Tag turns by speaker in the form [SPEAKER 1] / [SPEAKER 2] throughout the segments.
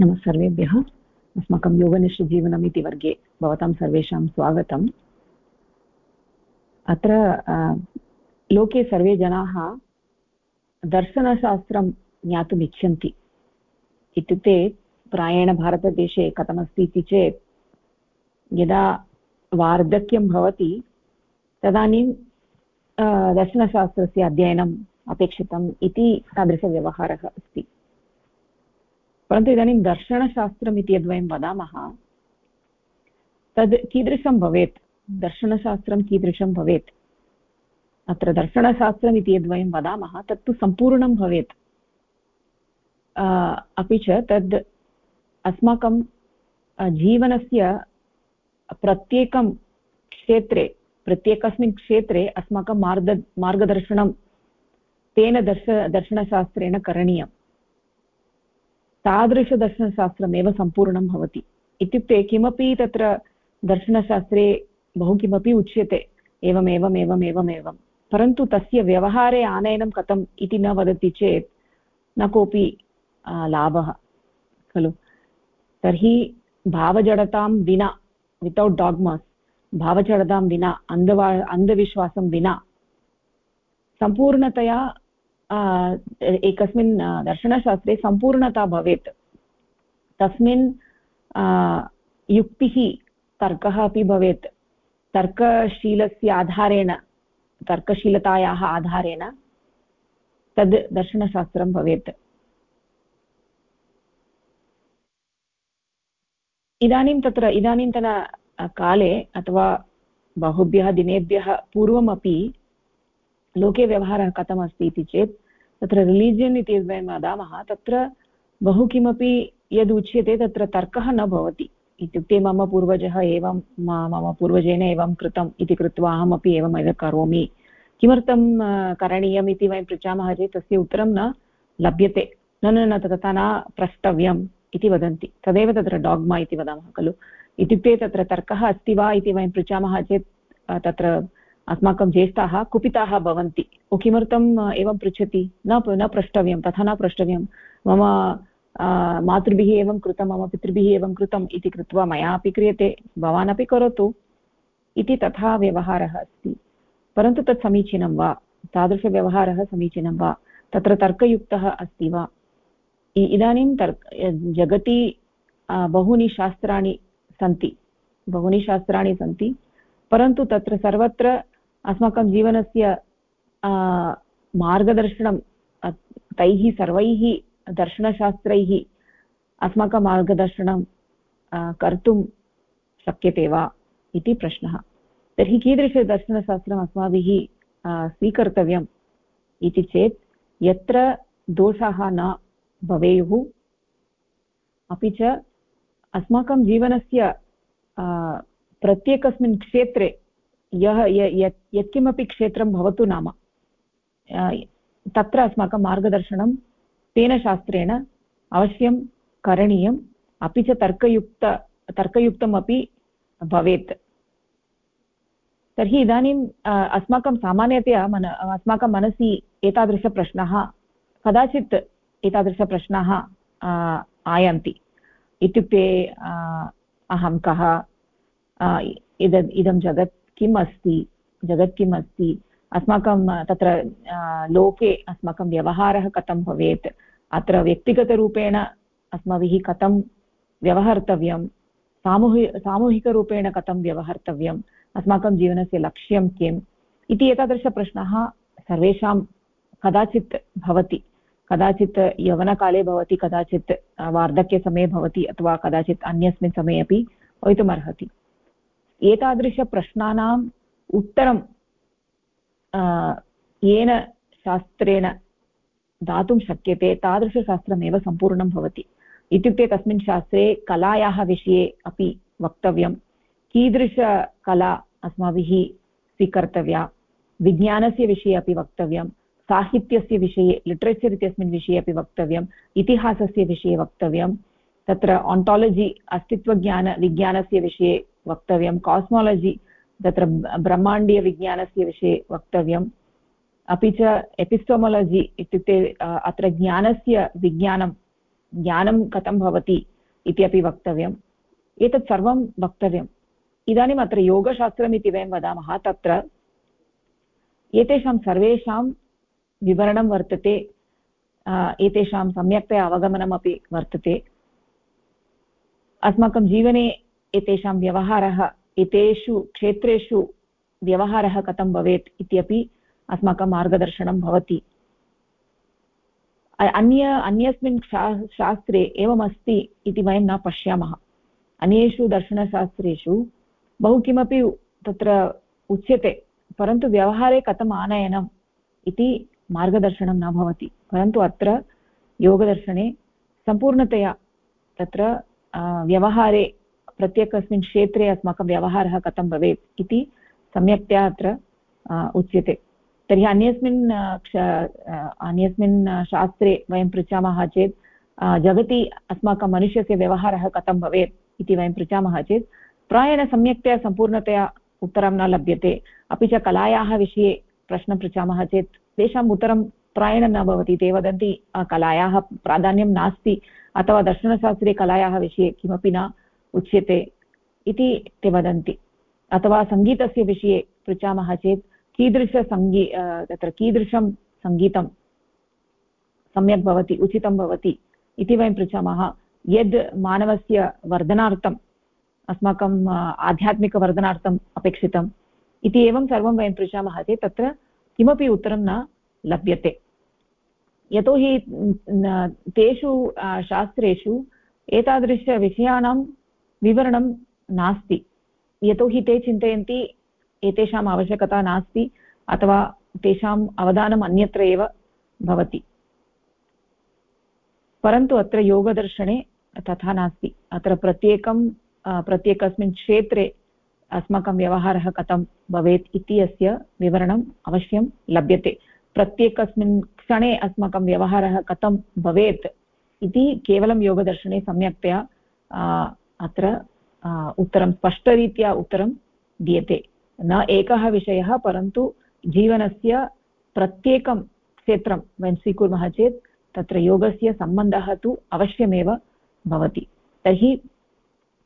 [SPEAKER 1] नमः सर्वेभ्यः। अस्माकं योगनिष्ठजीवनम् इति वर्गे भवतां सर्वेषां स्वागतम्। अत्र लोके सर्वे जनाः दर्शनशास्त्रं ज्ञातुम् इच्छन्ति इत्युक्ते प्रायेण भारतदेशे कथमस्ति इति चेत्, यदा वार्धक्यं भवति, तदानीं दर्शनशास्त्रस्य अध्ययनम् अपेक्षितम् इति तादृशव्यवहारः अस्ति। परन्तु इदानीं दर्शनशास्त्रम् इति यद्वयं वदामः, तद् कीदृशं भवेत्? दर्शनशास्त्रं कीदृशं भवेत्? अत्र दर्शनशास्त्रम् इति यद्वयं वदामः, तत्तु सम्पूर्णं भवेत्। अपि च तद् अस्माकं जीवनस्य प्रत्येकं क्षेत्रे, प्रत्येकस्मिन् क्षेत्रे अस्माकं मार्ग, मार्गदर्शनं तेन दर्श, दर्शनशास्त्रेण करणीयं तादृशदर्शनशास्त्रमेव सम्पूर्णं भवति। इत्युक्ते किमपि तत्र दर्शनशास्त्रे बहु किमपि उच्यते। एवम् एवम् एवम्। एवम् एवं परन्तु तस्य व्यवहारे आनयनं कथम् इति न वदति चेत् न कोऽपि लाभः, खलु? तर्हि भावजडतां विना वितौट् डाग्मास् भावजडतां विना, अन्धवा, अन्धविश्वासं विना, सम्पूर्णतया एकस्मिन् दर्शनशास्त्रे सम्पूर्णता भवेत् तस्मिन् युक्तिः तर्कः अपि भवेत् तर्कशीलस्य आधारेण तर्कशीलतायाः आधारेण तद् दर्शनशास्त्रं भवेत् इदानीं तत्र इदानीन्तन काले अथवा बहुभ्यः दिनेभ्यः पूर्वमपि लोके व्यवहारः कथमस्ति इति चेत्, तत्र रिलीजियन् इति वयं वदामः, तत्र बहु किमपि यद् उच्यते तत्र तर्कः न भवति। इत्युक्ते मम पूर्वजः एवं मम पूर्वजेन एवं कृतम् इति कृत्वा अहमपि एवमेव करोमि। किमर्थं करणीयम् इति वयं पृच्छामः चेत् तस्य उत्तरं न लभ्यते। न न न तथा न प्रष्टव्यम् इति वदन्ति। तदेव तत्र डाग्मा इति वदामः खलु। इत्युक्ते तत्र तर्कः अस्ति वा इति वयं पृच्छामः चेत् तत्र अस्माकं ज्येष्ठाः कुपिताः भवन्ति। किमर्थम् एवं पृच्छति? न न प्रष्टव्यं, तथा न प्रष्टव्यं। मम मातृभिः एवं कृतं, मम पितृभिः एवं कृतम् इति कृत्वा मया अपि क्रियते भवान् अपि करोतु इति तथा व्यवहारः अस्ति। परन्तु तत् समीचीनं वा? तादृशव्यवहारः समीचीनं वा? तत्र तर्कयुक्तः अस्ति वा? इदानीं तर्क जगति बहूनि शास्त्राणि सन्ति। बहूनि शास्त्राणि सन्ति। परन्तु तत्र सर्वत्र अस्माकं जीवनस्य मार्गदर्शनं तैः सर्वैः, दर्शनशास्त्रैः अस्माकं मार्गदर्शनं कर्तुं शक्यते वा इति प्रश्नः। तर्हि कीदृशदर्शनशास्त्रम् अस्माभिः स्वीकर्तव्यम् इति चेत् यत्र दोषाः न भवेयुः, अपि च अस्माकं जीवनस्य प्रत्येकस्मिन् क्षेत्रे यः यत्, यत्किमपि क्षेत्रं भवतु नाम। तत्र अस्माकं मार्गदर्शनं तेन शास्त्रेण अवश्यं करणीयम्। अपि च तर्कयुक्त तर्कयुक्तम् अपि भवेत्। तर्हि इदानीम् अस्माकं सामान्यतया मन, अस्माकं मनसि एतादृशप्रश्नः, कदाचित् एतादृशप्रश्नाः आयान्ति। इत्युक्ते अहं कः इद इदं जगत् किम् अस्ति, जगत् किम् अस्ति, अस्माकं तत्र लोके अस्माकं व्यवहारः कथं भवेत्, अत्र व्यक्तिगतरूपेण अस्माभिः कथं व्यवहर्तव्यं, सामूहि, सामूहिकरूपेण कथं व्यवहर्तव्यम् अस्माकं जीवनस्य लक्ष्यं किम्, इति एतादृशप्रश्नः सर्वेषां कदाचित् भवति, कदाचित् यौवनकाले भवति, कदाचित् वार्धक्यसमये भवति, अथवा कदाचित् अन्यस्मिन् समये अपि भवितुमर्हति। एतादृशप्रश्नानाम् उत्तरं येन शास्त्रेण दातुं शक्यते, तादृशशास्त्रमेव सम्पूर्णं भवति। इत्युक्ते तस्मिन् शास्त्रे कलायाः विषये अपि वक्तव्यं। कीदृशकला अस्माभिः स्वीकर्तव्या? विज्ञानस्य विषये अपि वक्तव्यं। साहित्यस्य विषये, लिटरेचर् इत्यस्मिन् विषये अपि वक्तव्यम् इतिहासस्य विषये वक्तव्यं। तत्र आण्टालजि अस्तित्वज्ञान, विज्ञानस्य विषये वक्तव्यं. कास्मालजि तत्र ब्रह्माण्डीयविज्ञानस्य विषये वक्तव्यम्. अपि च एपिस्टोमोलजि इत्युक्ते अत्र ज्ञानस्य विज्ञानं, ज्ञानं कथं भवति इति अपि वक्तव्यम्. एतत् सर्वं वक्तव्यम्. इदानीम् अत्र योगशास्त्रम् इति वयं वदामः तत्र. एतेषां सर्वेषां विवरणं वर्तते. एतेषां सम्यक्तया अवगमनमपि वर्तते. अस्माकं जीवने एतेषां व्यवहारः, एतेषु क्षेत्रेषु व्यवहारः कथं भवेत् इत्यपि अस्माकं मार्गदर्शनं भवति। अन्य, अन्यस्मिन् शा, शास्त्रे एवमस्ति इति वयं न पश्यामः। अन्येषु दर्शनशास्त्रेषु बहु किमपि तत्र उच्यते, परन्तु व्यवहारे कथम् आनयनम् इति मार्गदर्शनं न भवति। परन्तु अत्र योगदर्शने सम्पूर्णतया तत्र व्यवहारे, प्रत्येकस्मिन् क्षेत्रे अस्माकं व्यवहारः कथं भवेत् इति सम्यक्तया अत्र उच्यते। तर्हि अन्यस्मिन् अन्यस्मिन् शास्त्रे वयं पृच्छामः चेत् जगति अस्माकं मनुष्यस्य व्यवहारः कथं भवेत् इति वयं पृच्छामः चेत्, प्रायेण सम्यक्तया, सम्पूर्णतया उत्तरं न लभ्यते। अपि च कलायाः विषये प्रश्नं पृच्छामः चेत्, तेषाम् उत्तरं प्रायेण न भवति। ते वदन्ति कलायाः प्राधान्यं नास्ति। अथवा दर्शनशास्त्रे कलायाः विषये किमपि न उच्यते इति ते वदन्ति। अथवा सङ्गीतस्य विषये पृच्छामः चेत् कीदृशसङ्गी तत्र कीदृशं सङ्गीतं सम्यक् भवति, उचितं भवति इति वयं पृच्छामः। यद् मानवस्य वर्धनार्थम् अस्माकम् आध्यात्मिकवर्धनार्थम् अपेक्षितम् इति एवं सर्वं वयं पृच्छामः चेत् तत्र किमपि उत्तरं न लभ्यते। यतोहि तेषु शास्त्रेषु एतादृशविषयाणां विवरणं नास्ति। यतोहि ते चिन्तयन्ति, एतेषाम् आवश्यकता नास्ति, अथवा तेषाम् अवधानम् अन्यत्र एव भवति। परन्तु अत्र योगदर्शने तथा नास्ति। अत्र प्रत्येकं प्रत्येकस्मिन् क्षेत्रे अस्माकं व्यवहारः कथं भवेत् इति अस्य विवरणम् अवश्यं लभ्यते। प्रत्येकस्मिन् क्षणे अस्माकं व्यवहारः कथं भवेत् इति केवलं योगदर्शने सम्यक्तया अत्र उत्तरं, स्पष्टरीत्या उत्तरं दीयते। न एकः विषयः, परन्तु जीवनस्य प्रत्येकं क्षेत्रं वयं स्वीकुर्मः चेत् तत्र योगस्य सम्बन्धः तु अवश्यमेव भवति। तर्हि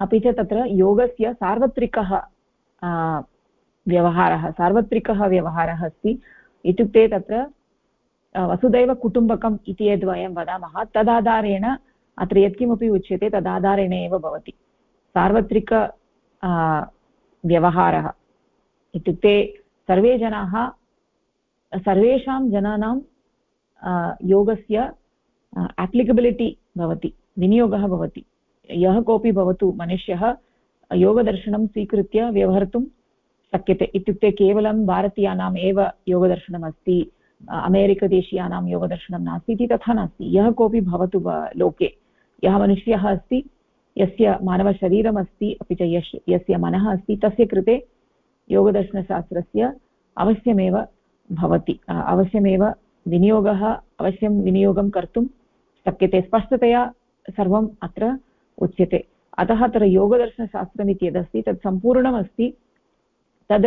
[SPEAKER 1] अपि च तत्र योगस्य सार्वत्रिकः व्यवहारः सार्वत्रिकः व्यवहारः अस्ति। इत्युक्ते तत्र वसुदैव कुटुम्बकम् इति यद् वयं वदामः, तदाधारेण अत्र यत्किमपि उच्यते, तदाधारेण एव भवति। सार्वत्रिक व्यवहारः। इत्युक्ते सर्वे जनाः, सर्वेषां जनानां योगस्य अप्लिकबिलिटि भवति, विनियोगः भवति। यः कोऽपि भवतु मनुष्यः, योगदर्शनं स्वीकृत्य व्यवहर्तुं शक्यते इत्युक्ते केवलं भारतीयानाम् एव योगदर्शनम् अस्ति अमेरिकदेशीयानां योगदर्शनं नास्ति इति तथा नास्ति। यः कोऽपि भवतु लोके, यः मनुष्यः अस्ति, यस्य मानवशरीरमस्ति, अपि च यश्, यस्य मनः अस्ति, तस्य कृते योगदर्शनशास्त्रस्य अवश्यमेव भवति। अवश्यमेव विनियोगः, अवश्यं विनियोगं कर्तुं शक्यते। स्पष्टतया सर्वम् अत्र उच्यते। अतः अत्र योगदर्शनशास्त्रम् इति यदस्ति, तत् सम्पूर्णमस्ति। तद्,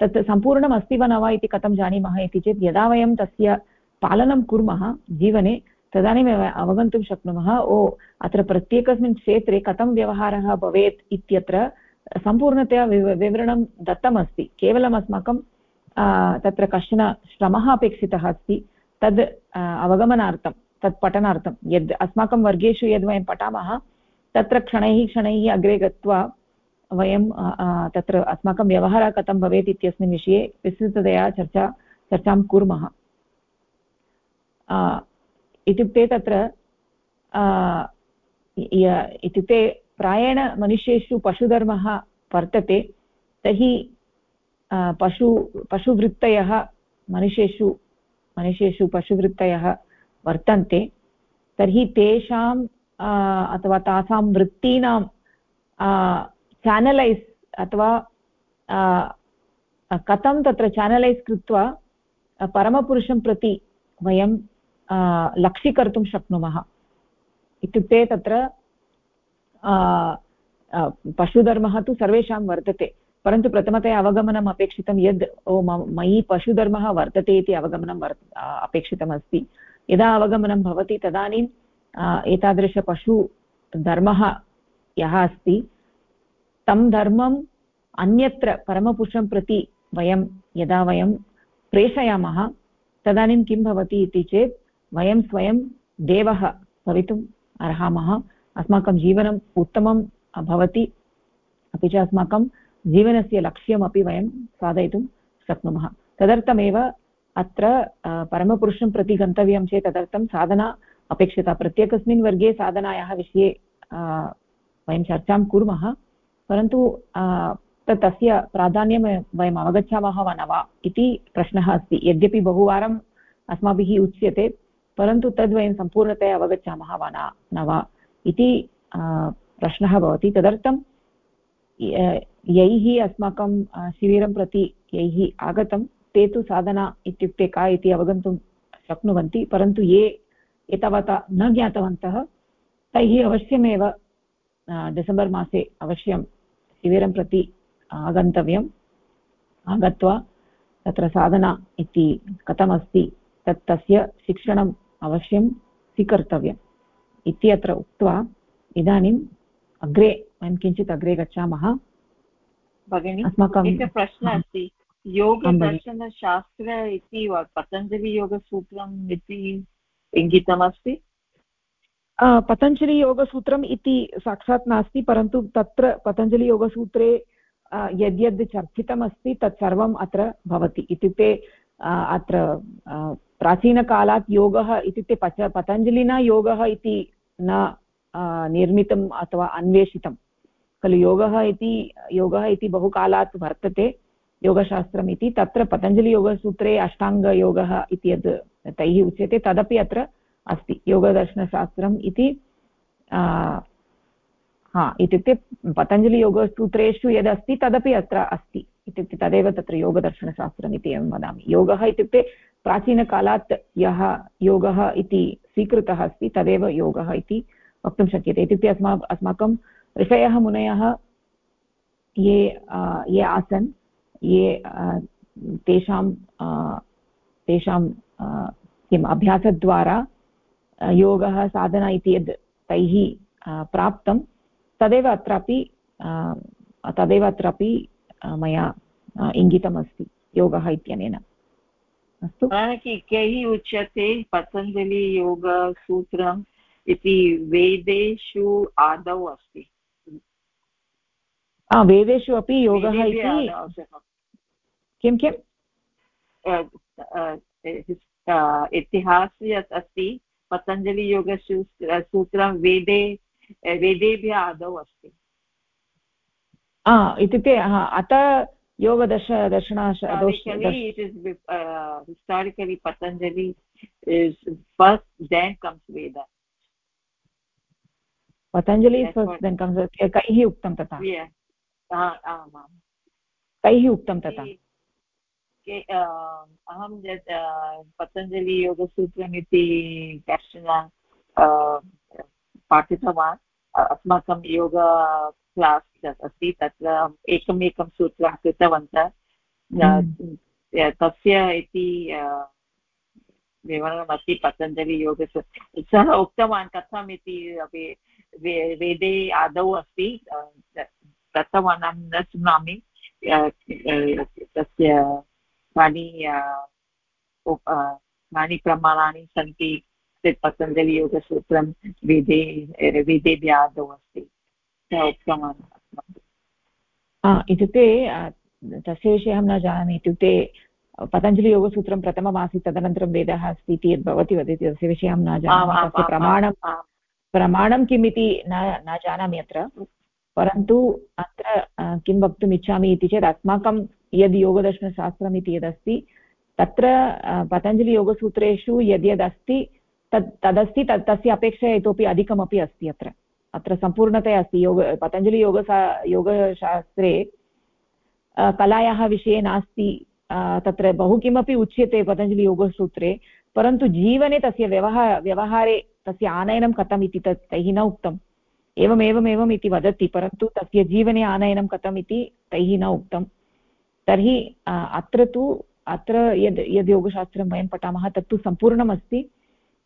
[SPEAKER 1] तत् सम्पूर्णम् अस्ति वा न वा इति कथं जानीमः इति चेत् यदा वयं तस्य पालनं कुर्मः जीवने, तदानीमेव अवगन्तुं शक्नुमः, ओ, अत्र प्रत्येकस्मिन् क्षेत्रे कथं व्यवहारः भवेत् इत्यत्र सम्पूर्णतया विवरणं दत्तमस्ति। केवलम् अस्माकं तत्र कश्चन श्रमः अपेक्षितः अस्ति, तद् अवगमनार्थं, तत् पठनार्थं। यद् अस्माकं वर्गेषु यद् पठामः, तत्र क्षणैः क्षणैः अग्रे गत्वा वयं तत्र अस्माकं व्यवहारः कथं भवेत् इत्यस्मिन् विषये विस्तृततया चर्चा, चर्चां कुर्मः। इत्युक्ते तत्र इत्युक्ते प्रायेण मनुष्येषु पशुधर्मः वर्तते, तर्हि पशु, पशुवृत्तयः मनुष्येषु मनुष्येषु पशुवृत्तयः वर्तन्ते, तर्हि तेषां अथवा तासां वृत्तीनां चानलैस् अथवा कथं तत्र चानलैस् कृत्वा परमपुरुषं प्रति वयं लक्षीकर्तुं शक्नुमः। इत्युक्ते तत्र पशुधर्मः तु सर्वेषां वर्तते, परन्तु प्रथमतया अवगमनम् अपेक्षितं यद्, ओ मयि पशुधर्मः वर्तते इति अवगमनं वर् अपेक्षितमस्ति। यदा अवगमनं भवति तदानीं एतादृशपशुधर्मः यः अस्ति तं धर्मम् अन्यत्र परमपुरुषं प्रति वयं यदा वयं प्रेषयामः, तदानीं किं भवति इति चेत् वयं स्वयं देवः भवितुम् अर्हामः। अस्माकं जीवनम् उत्तमं भवति। अपि च अस्माकं जीवनस्य लक्ष्यमपि वयं साधयितुं शक्नुमः। तदर्थमेव अत्र परमपुरुषं प्रति गन्तव्यं चेत् तदर्थं साधना अपेक्षिता। प्रत्येकस्मिन् वर्गे साधनायाः विषये वयं चर्चां कुर्मः। परन्तु तस्य प्राधान्यं वयम् अवगच्छामः वा न वा इति प्रश्नः अस्ति। यद्यपि बहुवारम् अस्माभिः उच्यते, परन्तु तद् वयं सम्पूर्णतया अवगच्छामः वा न वा इति प्रश्नः भवति। तदर्थं, यैः अस्माकं शिबिरं प्रति यैः आगतं, ते तु साधना इत्युक्ते का इति अवगन्तुं शक्नुवन्ति, परन्तु ये एतावता न ज्ञातवन्तः, तैः अवश्यमेव डिसेम्बर् मासे अवश्यं शिबिरं प्रति आगन्तव्यम्। आगत्वा तत्र साधना इति कथमस्ति तत् तस्य शिक्षणम् अवश्यं स्वीकर्तव्यम् इति अत्र उक्त्वा इदानीम् अग्रे वयं किञ्चित् अग्रे गच्छामः।
[SPEAKER 2] भगिनि अस्माकं एकः प्रश्नः अस्ति। योगदर्शनशास्त्र इति पतञ्जलियोगसूत्रम् इति इङ्गितमस्ति?
[SPEAKER 1] पतञ्जलियोगसूत्रम् इति साक्षात् नास्ति, परन्तु तत्र पतञ्जलियोगसूत्रे यद्यद् चर्चितमस्ति तत्सर्वम् अत्र भवति। इत्युक्ते अत्र प्राचीनकालात् योगः इत्युक्ते पच, पतञ्जलिना योगः इति न निर्मितम् अथवा अन्वेषितं खलु योगः इति योगः इति बहुकालात् वर्तते योगशास्त्रम् इति। तत्र पतञ्जलियोगसूत्रे अष्टाङ्गयोगः इति यद् तैः उच्यते, तदपि अत्र अस्ति। योगदर्शनशास्त्रम् इति हा, इत्युक्ते पतञ्जलियोगसूत्रेषु यदस्ति, तदपि अत्र अस्ति। इत्युक्ते तदेव तत्र योगदर्शनशास्त्रम् इति अहं वदामि। योगः इत्युक्ते प्राचीनकालात् यः योगः इति स्वीकृतः अस्ति, तदेव योगः इति वक्तुं शक्यते। इत्युक्ते अस्मा, अस्माकं ऋषयः मुनयः ये ये आसन्, ये तेषां तेषां किम्, अभ्यासद्वारा योगः साधना इति यद् तैः प्राप्तं तदेव अत्रापि तदेव अत्रापि मया इङ्गितमस्ति योगः इत्यनेन।
[SPEAKER 2] अस्तु। कैः उच्यते पतञ्जलियोगसूत्रम् इति वेदेषु आदौ अस्ति?
[SPEAKER 1] वेदेषु अपि योगः इति किं किम्
[SPEAKER 2] इतिहासे अस्ति पतञ्जलियोगसूत्रं वेदे वेदेभ्यः आदौ अस्ति।
[SPEAKER 1] इत्युक्ते अत योगदर्श दर्शना
[SPEAKER 2] historically Patanjali is first then comes Veda
[SPEAKER 1] Patanjali कैः उक्तं तथा? कैः उक्तं तथा?
[SPEAKER 2] अहं यत् पतञ्जलियोगसूत्रम् इति कश्चन पाठितवान् अस्माकं योग क्लास् अस्ति तत्र एकम् एकं सूत्रं कृतवन्तः हम्म। तस्य इति विवरणमस्ति पतञ्जलियोगस्य सः उक्तवान् कथम् इति अपि वेदे आदौ अस्ति दत्तवान् अहं न शृणोमि तस्य कानि कानि प्रमाणानि सन्ति पतञ्जलियोगसूत्रं वेदे वेदेभ्य आदौ अस्ति। उक्तवान्।
[SPEAKER 1] इत्युक्ते तस्य विषये अहं न जानामि। इत्युक्ते पतञ्जलियोगसूत्रं प्रथममासीत् तदनन्तरं वेदः अस्ति इति यद् भवती वदति तस्य विषये अहं न जानामि। तस्य प्रमाणं प्रमाणं किम् इति न न जानामि अत्र। परन्तु अत्र किं वक्तुम् इच्छामि इति चेत् अस्माकं यद् योगदर्शनशास्त्रम् इति यदस्ति, तत्र पतञ्जलियोगसूत्रेषु यद्यदस्ति तत् तदस्ति तत् तस्य अपेक्षया इतोपि अधिकमपि अस्ति अत्र। अत्र सम्पूर्णतया अस्ति। योग, पतञ्जलियोगसा, योगशास्त्रे कलायाः विषये नास्ति तत्र बहु किमपि उच्यते पतञ्जलियोगसूत्रे, परन्तु जीवने तस्य व्यवहार व्यवहारे तस्य आनयनं कथम् इति तत्, तैः न उक्तम्। एवमेवमेवम् इति वदति, परन्तु तस्य जीवने आनयनं कथम् इति तैः न उक्तं तर्हि अत्र तु, अत्र यद् यद् योगशास्त्रं वयं पठामः, तत्तु सम्पूर्णमस्ति।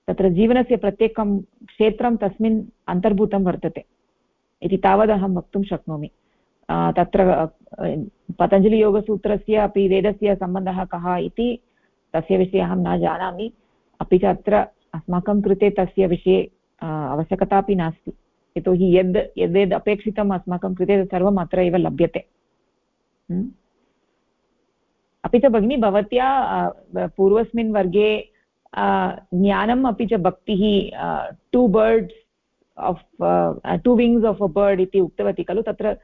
[SPEAKER 1] तत्र जीवनस्य प्रत्येकं क्षेत्रं तस्मिन् अन्तर्भूतं वर्तते। इति तावदहं वक्तुं शक्नोमि। तत्र पतञ्जलियोगसूत्रस्य अपि वेदस्य सम्बन्धः कः इति, तस्य विषये अहं न जानामि। अपि च अत्र अस्माकं कृते तस्य विषये आवश्यकता अपि नास्ति। यतोहि यद् यद्यद् अपेक्षितम् अस्माकं कृते सर्वम् अत्र एव लभ्यते। अपि च भगिनी भवत्या पूर्वस्मिन् वर्गे ज्ञानम् अपि च भक्तिः two birds of two wings of a bird इति उक्तवती खलु? तत्र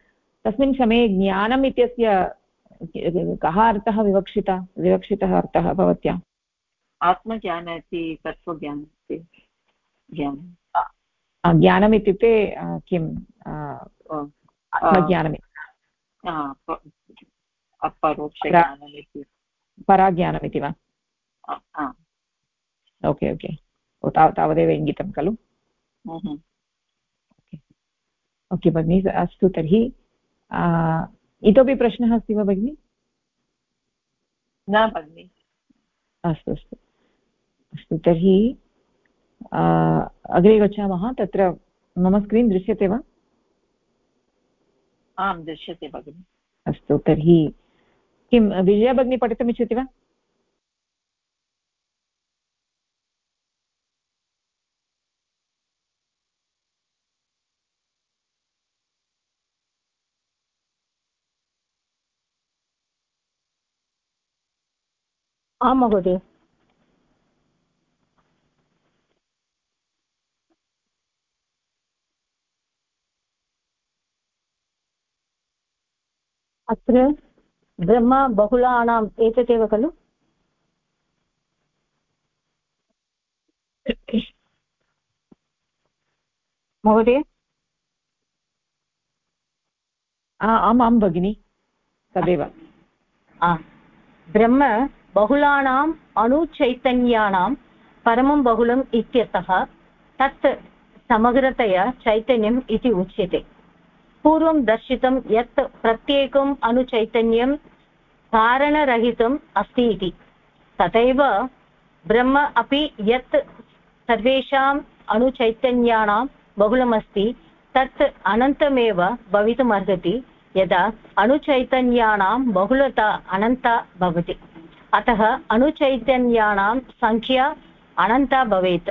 [SPEAKER 1] तस्मिन् समये ज्ञानम् इत्यस्य कः अर्थः विवक्षिता विवक्षितः अर्थः भवत्या?
[SPEAKER 2] आत्मज्ञान इति तत्त्वज्ञानम् इति
[SPEAKER 1] ज्ञानम्। ज्ञानम् इत्युक्ते किम्? आत्मज्ञानम्
[SPEAKER 2] अपरोक्षज्ञानमिति
[SPEAKER 1] पराज्ञानमिति वा ओके ओके तावदेव इङ्गितं खलु ओके भगिनि अस्तु तर्हि इतोपि प्रश्नः अस्ति वा भगिनि
[SPEAKER 2] न भगिनि
[SPEAKER 1] अस्तु अस्तु अस्तु तर्हि अग्रे गच्छामः तत्र मम स्क्रीन् दृश्यते वा
[SPEAKER 2] आं दृश्यते भगिनि
[SPEAKER 1] अस्तु तर्हि किं विजया भगिनी पठितुमिच्छति वा?
[SPEAKER 3] आं महोदय। अत्र ब्रह्म बहुलानाम् एतदेव खलु? महोदय?
[SPEAKER 1] आम् आं भगिनि। तदेव।
[SPEAKER 3] ब्रह्म बहुलानाम् अणुचैतन्यानां परमं बहुलम् इत्यतः तत् समग्रतया चैतन्यम् इति उच्यते। पूर्वं दर्शितं यत् प्रत्येकम् अणुचैतन्यं कारणरहितम् अस्ति इति। तथैव ब्रह्म अपि यत् सर्वेषाम् अणुचैतन्यानां बहुलमस्ति, तत् अनन्तमेव भवितुमर्हति, यदा अणुचैतन्यानां बहुलता अनन्ता भवति। अतः अणुचैतन्यानां सङ्ख्या अनन्ता भवेत्।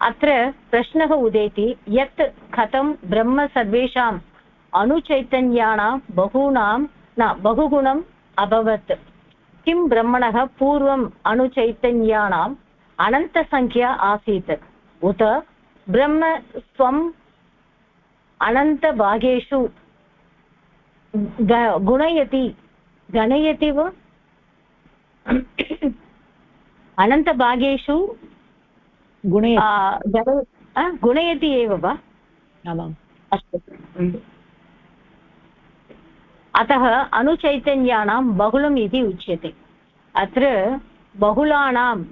[SPEAKER 3] अत्र प्रश्नः उदेति, यत् कथं ब्रह्म सर्वेषाम् अणुचैतन्यानां बहूनां न बहुगुणम् अभवत्। किं ब्रह्मणः पूर्वम् अणुचैतन्यानाम् अनन्तसङ्ख्या आसीत्? उत ब्रह्म स्वम् अनन्तभागेषु गुणयति। गणयति वा? अनन्तभागेषु गुणयति एव वा?
[SPEAKER 1] आमाम्।
[SPEAKER 3] अस्तु। अतः अणुचैतन्यानां बहुलम् इति उच्यते। अत्र बहुलानाम्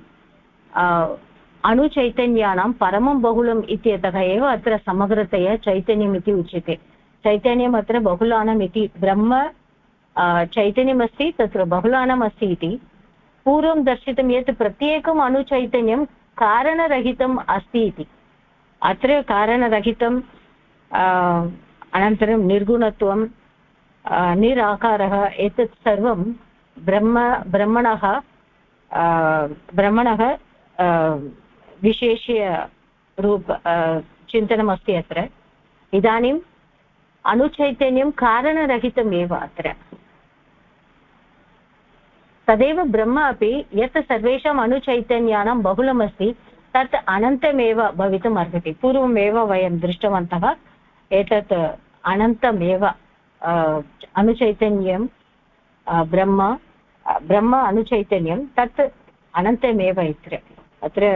[SPEAKER 3] अणुचैतन्यानां परमं बहुलम् इत्यतः एव अत्र समग्रतया चैतन्यम् उच्यते। चैतन्यम् बहुलानम् इति, ब्रह्म चैतन्यमस्ति, तत्र बहुलानम् अस्ति इति। पूर्वं दर्शितं यत् प्रत्येकम् अणुचैतन्यं कारणरहितम् अस्ति इति। अत्र कारणरहितम् अनन्तरं निर्गुणत्वं निराकारः, एतत् सर्वं ब्रह्म, ब्रह्मणः ब्रह्मणः विशेष्यरूप चिन्तनमस्ति अत्र। इदानीम् अणुचैतन्यं कारणरहितमेव अत्र। तदेव ब्रह्म अपि यत् सर्वेषाम् अणुचैतन्यानां बहुलमस्ति, तत् अनन्तमेव भवितुम् अर्हति पूर्वमेव वयं दृष्टवन्तः, एतत् अनन्तमेव। अणुचैतन्यं ब्रह्म ब्रह्म अणुचैतन्यं तत् अनन्तमेव इत्र अत्र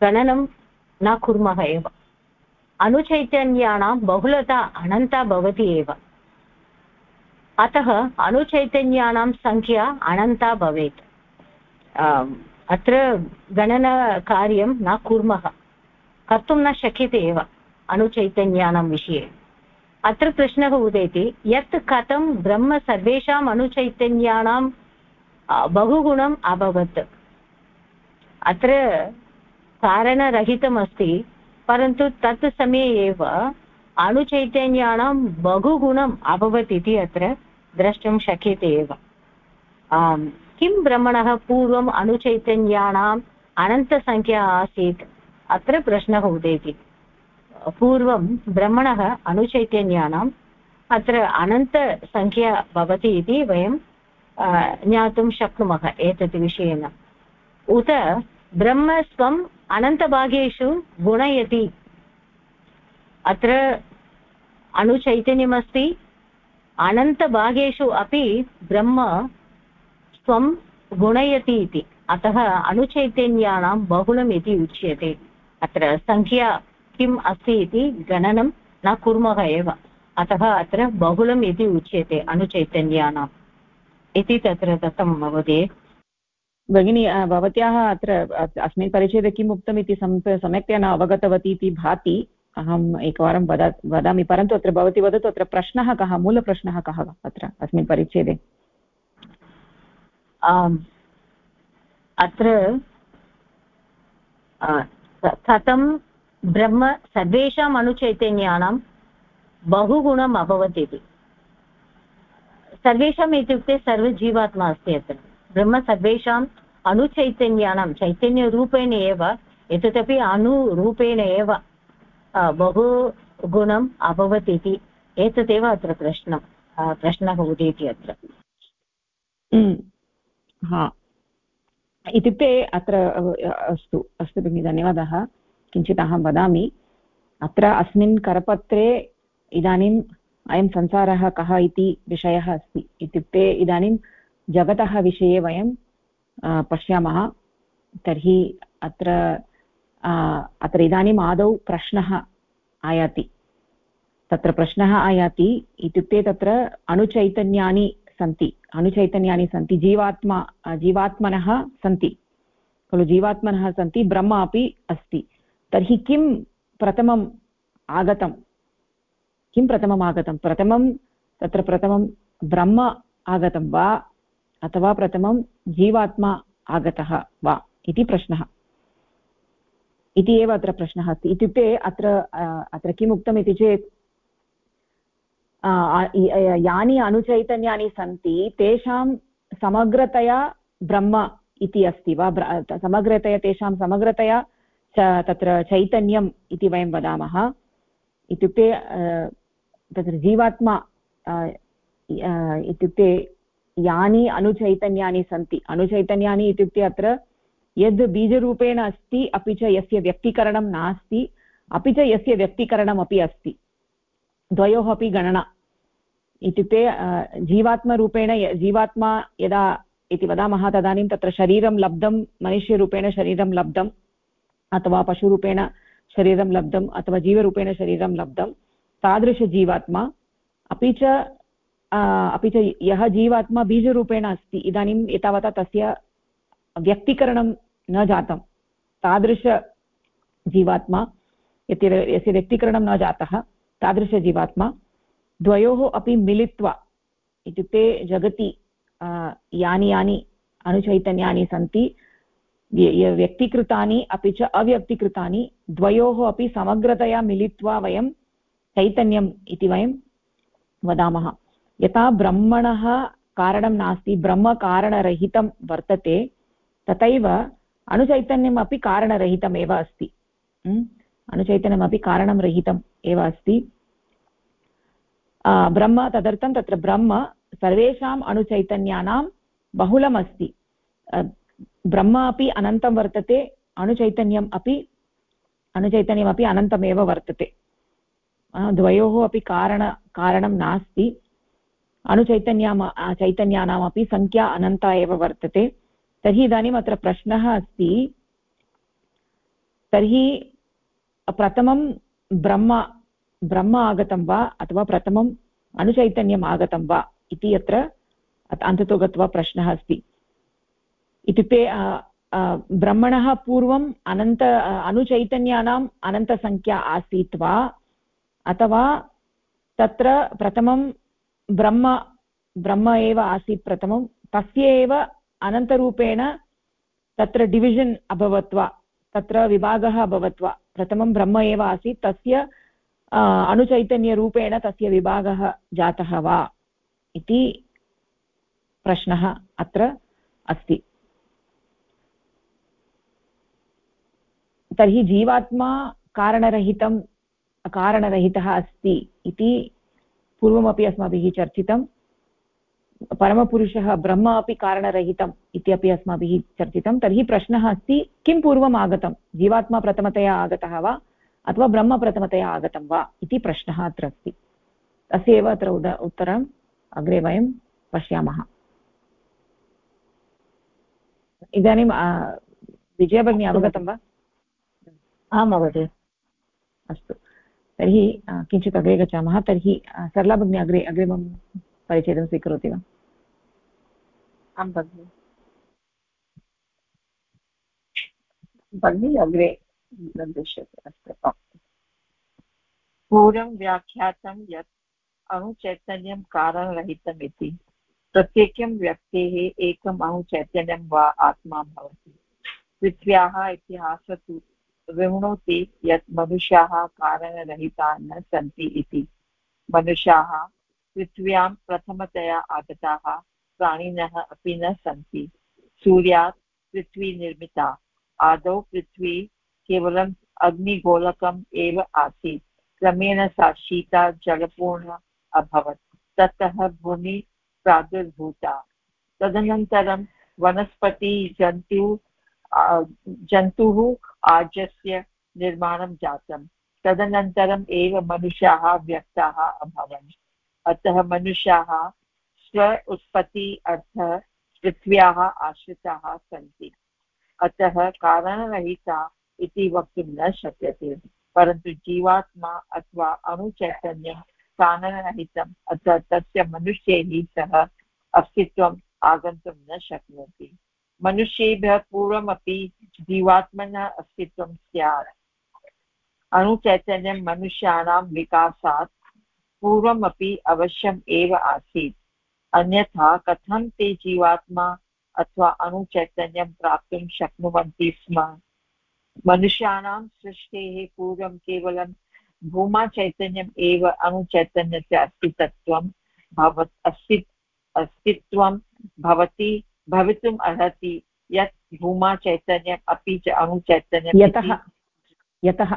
[SPEAKER 3] गणनं न कुर्मः एव अणुचैतन्यानां बहुलता अनन्ता भवति एव अतः अणुचैतन्यानां सङ्ख्या अनन्ता भवेत् अत्र गणनकार्यं न कुर्मः कर्तुं न शक्यते एव अणुचैतन्यानां विषये अत्र प्रश्नः उदेति, यत् कथं ब्रह्म सर्वेषाम् अणुचैतन्यानां बहुगुणम् अभवत्? अत्र कारणरहितमस्ति, परन्तु तत् समये एव अणुचैतन्यानां बहुगुणम् अभवत् इति अत्र द्रष्टुं शक्यते एव। किं भ्रमणः पूर्वम् अणुचैतन्यानाम् अनन्तसङ्ख्या आसीत्? अत्र प्रश्नः उदेति। पूर्वं ब्रह्मणः अणुचैतन्यानाम् अत्र अनन्तसङ्ख्या भवति इति वयं ज्ञातुं शक्नुमः एतत् विषयेण उत ब्रह्म स्वम् अनन्तभागेषु गुणयति। अत्र अणुचैतन्यमस्ति अनन्तभागेषु अपि ब्रह्म स्वं गुणयति इति। अतः अणुचैतन्यानां बहुलम् इति उच्यते। अत्र सङ्ख्या किम् अस्ति इति गणनं न कुर्मः एव। अतः अत्र बहुलम् इति उच्यते अणुचैतन्यानाम् इति तत्र दत्तं महोदये।
[SPEAKER 1] भगिनी भवत्याः अत्र अस्मिन् परिच्छेदे किम् उक्तम् इति सम्यक्तया न अवगतवती इति भाति अहम् एकवारं वदा वदामि परन्तु अत्र भवती वदतु अत्र प्रश्नः कः मूलप्रश्नः कः अत्र अस्मिन् परिच्छेदे?
[SPEAKER 3] अत्र कथं ब्रह्म सर्वेषाम् अणुचैतन्यानां बहुगुणम् अभवत् इति। सर्वेषाम् इत्युक्ते सर्वजीवात्मा अस्ति अत्र। ब्रह्म सर्वेषाम् अणुचैतन्यानां चैतन्यरूपेण एव, एतदपि अणुरूपेण एव बहु गुणम् अभवत् इति। एतदेव अत्र प्रश्नं प्रश्नः उदेति अत्र।
[SPEAKER 1] इत्युक्ते अत्र अस्तु अस्तु भगिनि, धन्यवादः। किञ्चित् अहं वदामि। अत्र अस्मिन् करपत्रे इदानीम् अयं संसारः कः इति विषयः अस्ति। इत्युक्ते इदानीं जगतः विषये वयं पश्यामः। तर्हि अत्र अत्र इदानीम् आदौ प्रश्नः आयाति। तत्र प्रश्नः आयाति, इत्युक्ते तत्र अणुचैतन्यानि सन्ति। अणुचैतन्यानि सन्ति, जीवात्मा, जीवात्मनः सन्ति। खलु जीवात्मनः सन्ति, ब्रह्म अपि अस्ति। तर्हि किं प्रथमम् आगतं? किं प्रथमम् आगतं? प्रथमं तत्र प्रथमं ब्रह्म आगतं वा? अथवा प्रथमं जीवात्मा आगतः वा? इति प्रश्नः। इति एव अत्र प्रश्नः अस्ति। इत्युक्ते अत्र अत्र किम् इति चेत् यानि अणुचैतन्यानि सन्ति, तेषां समग्रतया ब्रह्म इति अस्ति वा? समग्रतया, तेषां समग्रतया तत्र चैतन्यम् इति वयं वदामः। इत्युक्ते तत्र जीवात्मा इत्युक्ते यानि अणुचैतन्यानि सन्ति। अणुचैतन्यानि इत्युक्ते अत्र यद् बीजरूपेण अस्ति, अपि च यस्य व्यक्तीकरणं नास्ति, अपि च यस्य व्यक्तीकरणमपि अस्ति। द्वयोः अपि गणना। इत्युक्ते जीवात्मरूपेण जीवात्मा यदा इति वदामः तदानीं तत्र शरीरं लब्धं, मनुष्यरूपेण शरीरं लब्धं। अथवा पशुरूपेण शरीरं लब्धम्, अथवा जीवरूपेण शरीरं लब्धं तादृशजीवात्मा, अपि च अपि च यः जीवात्मा बीजरूपेण अस्ति इदानीम् एतावता तस्य व्यक्तीकरणं न जातं। तादृशजीवात्मा, यत् यस्य व्यक्तीकरणं न जातः, तादृशजीवात्मा, द्वयोः अपि मिलित्वा इत्युक्ते जगति यानि यानि अणुचैतन्यानि सन्ति व्यक्तीकृतानि अपि च अव्यक्तीकृतानि, द्वयोः अपि समग्रतया मिलित्वा वयं चैतन्यम् इति वयं वदामः। यथा ब्रह्मणः कारणं नास्ति, ब्रह्मकारणरहितं वर्तते, तथैव अणुचैतन्यमपि कारणरहितमेव अस्ति। अणुचैतन्यमपि कारणं रहितम् एव अस्ति। ब्रह्म, तदर्थं तत्र ब्रह्म सर्वेषाम् अणुचैतन्यानां बहुलमस्ति। ब्रह्म अपि अनन्तं वर्तते अणुचैतन्यम् अपि अणुचैतन्यमपि अनन्तमेव वर्तते। द्वयोः अपि कारण, कारणं नास्ति। अणुचैतन्याम चैतन्यानामपि सङ्ख्या अनन्ता एव वर्तते। तर्हि इदानीम् अत्र प्रश्नः अस्ति। तर्हि प्रथमं ब्रह्म ब्रह्म आगतं वा, अथवा प्रथमम् अणुचैतन्यम् आगतं वा इति अत्र अन्ततो गत्वा प्रश्नः अस्ति। इत्युक्ते ब्रह्मणः पूर्वम् अनन्त अणुचैतन्यानाम् अनन्तसङ्ख्या आसीत् वा? अथवा तत्र प्रथमं ब्रह्म ब्रह्म एव आसीत् प्रथमं, तस्य एव अनन्तरूपेण तत्र डिविजन् अभवत् वा? तत्र विभागः अभवत् वा? प्रथमं ब्रह्म एव आसीत्, तस्य अणुचैतन्यरूपेण तस्य विभागः जातः वा? इति प्रश्नः अत्र अस्ति। तर्हि जीवात्मा कारणरहितं कारणरहितः अस्ति इति पूर्वमपि अस्माभिः चर्चितं। परमपुरुषः ब्रह्म अपि कारणरहितम् इत्यपि अस्माभिः चर्चितं। तर्हि प्रश्नः अस्ति किं पूर्वम् आगतं? जीवात्मा प्रथमतया आगतः वा अथवा ब्रह्म प्रथमतया आगतं वा इति प्रश्नः अत्र अस्ति। तस्य एव अत्र उद उत्तरम्। अग्रे वयं पश्यामः। इदानीं विजयभगिनी अवगतं वा?
[SPEAKER 3] आं महोदय,
[SPEAKER 1] अस्तु। तर्हि किञ्चित् अग्रे गच्छामः। तर्हि सरला भगिनी अग्रे, अग्रिमं परिच्छेदं स्वीकरोति वा?
[SPEAKER 2] आं भगिनि। भगिनि अग्रे दृश्यते अस्तु। पूर्वं व्याख्यातं यत् अणुचैतन्यं कारणरहितम् इति प्रत्येकं व्यक्तेः एकम् अणुचैतन्यं वा आत्मा भवति। पृथ्व्याः इतिहासः तु विवृणोति यत् मनुष्याः कारणरहिता न सन्ति इति। मनुष्याः पृथिव्यां प्रथमतया आगताः, प्राणिनः अपि न सन्ति। सूर्यात् पृथ्वी निर्मिता, आदौ पृथ्वी केवलम् अग्निगोलकम् एव आसीत्। क्रमेण सा शीता जलपूर्णा अभवत्। ततः भूमि प्रादुर्भूता। तदनन्तरं वनस्पति जन्तु जन्तुः आजस्य निर्माणं जातं तदनन्तरम् एव मनुष्याः व्यक्ताः अभवन्। अतः मनुष्याः स्व उत्पत्ति अर्थः पृथ्व्याः आश्रिताः सन्ति। अतः कारणरहिता इति वक्तुं न शक्यते। परन्तु जीवात्मा अथवा अणुचैतन्यं कारणरहितम् अतः तस्य मनुष्यैः सह अस्तित्वम् आगन्तुं न शक्नोति। मनुष्येभ्यः पूर्वमपि जीवात्मनः अस्तित्वं स्यात्। अणुचैतन्यं मनुष्याणां विकासात् पूर्वमपि अवश्यम् एव आसीत्। अन्यथा कथं ते जीवात्मा अथवा अणुचैतन्यं प्राप्तुं शक्नुवन्ति स्म? मनुष्याणां सृष्टेः पूर्वं केवलं भूमाचैतन्यम् एव अणुचैतन्यस्य अस्तित्वं भवत् अस्ति अस्तित्वं भवति भवितुम् अर्हति यत् भूमा चैतन्यम् अपि च अणुचैतन्यं
[SPEAKER 1] यतः यतः।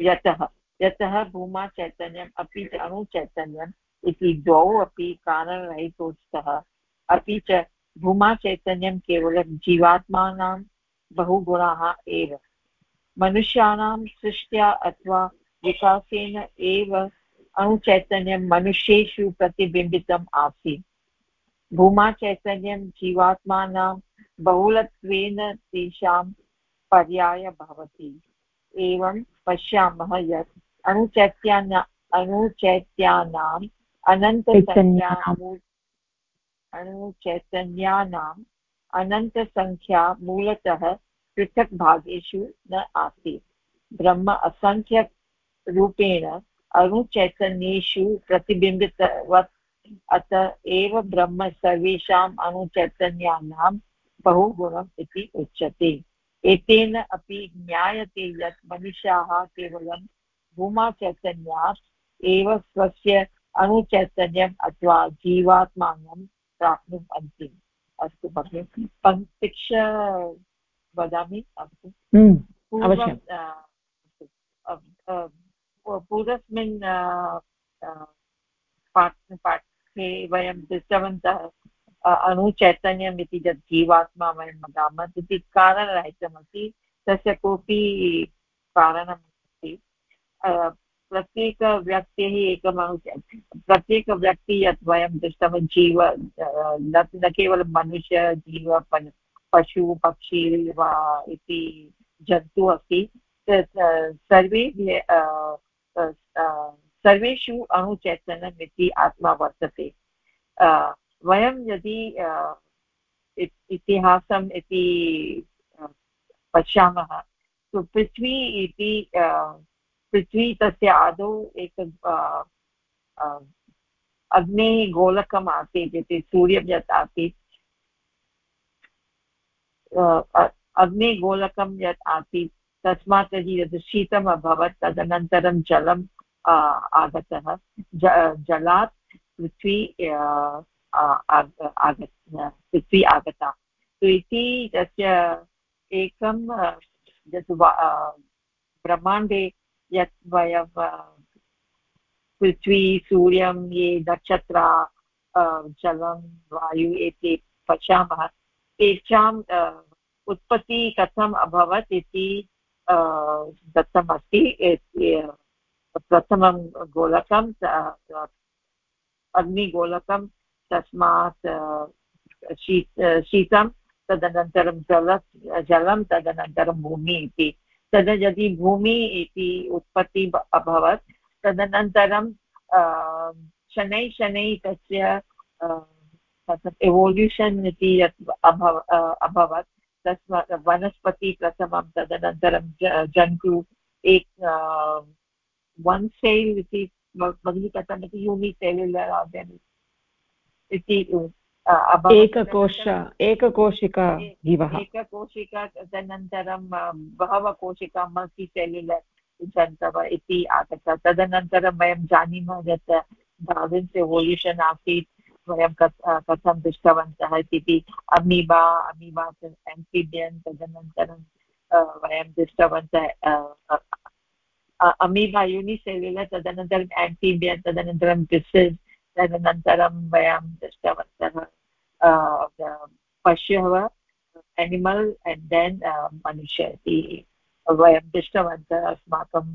[SPEAKER 2] यतः यतः भूमा चैतन्यम् अपि च अणुचैतन्यम् इति द्वौ अपि कारणरहितौ स्तः अपि च भूमा चैतन्यं केवलं जीवात्मानां बहुगुणाः एव। मनुष्याणां सृष्ट्या अथवा विकासेन एव अणुचैतन्यं मनुष्येषु प्रतिबिम्बितम् आसीत्। भूमाचैतन्यं जीवात्मानां बहुलत्वेन तेषां पर्याय भवति। एवं पश्यामः यत् अणुचैत्याना अणुचैत्यानाम् अनन्तसंख्यामू अणुचैतन्यानाम् अनन्तसङ्ख्या मूलतः पृथक् भागेषु न आसीत्। ब्रह्म असङ्ख्यरूपेण अणुचैतन्येषु प्रतिबिम्बितवत् अत एव ब्रह्म सर्वेषाम् अणुचैतन्यानां बहुगुणम् इति उच्यते। एतेन अपि ज्ञायते यत् मनुष्याः केवलं भूमाचैतन्यात् एव स्वस्य अणुचैतन्यम् अथवा जीवात्मानं प्राप्नुम् अन्ति अस्तु भगिनि पङ्क्तिक्ष वदामि अस्तु।
[SPEAKER 1] हम्म,
[SPEAKER 2] पूर्वस्मिन् पाठ वयं दृष्टवन्तः अणुचैतन्यम् इति यत् जीवात्मा वयं वदामः, इति कारणरहितमस्ति, तस्य कोऽपि कारणमस्ति प्रत्येकव्यक्तेः एकम् प्रत्येकव्यक्तिः यत् वयं दृष्टवन्तः, जीव न केवलं मनुष्य, जीव पशु, पक्षी वा इति जन्तु अस्ति सर्वे सर्वेषु अणुचैतन्यम् इति आत्मा वर्तते। वयं यदि इतिहासम् इति पश्यामः, तु पृथ्वी इति पृथ्वी तस्य आदौ एक अग्नेः गोलकम् आसीत् इति, सूर्यं यत् आसीत् अग्निगोलकं यत् आसीत्, तस्मात् यदि यद् शीतम् अभवत् तदनन्तरं जलम् आगतः। जलात् पृथ्वी आगत पृथ्वी आगता। इति तस्य एकं ब्रह्माण्डे यत् वयं पृथ्वी, सूर्यं, ये नक्षत्रा जलं, वायु एते पश्यामः, तेषाम् उत्पत्ति कथम् अभवत् इति दत्तमस्ति। प्रथमं गोलकं अग्निगोलकं, तस्मात् शीत शीतं तदनन्तरं जल, जलं, तदनन्तरं भूमि इति। तद् यदि भूमि इति उत्पत्ति अभवत्, तदनन्तरं शनैः शनैः तस्य एवोल्यूशन् इति यत् अभव अभवत् तस्मात् वनस्पति प्रथमं, तदनन्तरं जन्तु, एक वन् सेल् इति भगिनी कथमिति यूनिट् सेल्युलर् आर्गानिक् इति
[SPEAKER 1] एककोश एककोशिका जीवः
[SPEAKER 2] एककोशिका तदनन्तरं बहवः कोशिका मल्टि सेल्युलर् जन्तव इति आगता तदनन्तरं वयं जानीमः यत् डार्विन्स् एवोल्यूशन् आसीत् वयं कथं दृष्टवन्तः इति अमीबा अमीबा एम्फिबियन् तदनन्तरं वयं दृष्टवन्तः अमीबा यूनिसेल्युलर् तदनन्तरम् एम्फिबियन् तदनन्तरं डिसिस् तदनन्तरं वयं दृष्टवन्तः पश्यः एनिमल् एण्ड् देन् मनुष्य इति वयं दृष्टवन्तः अस्माकं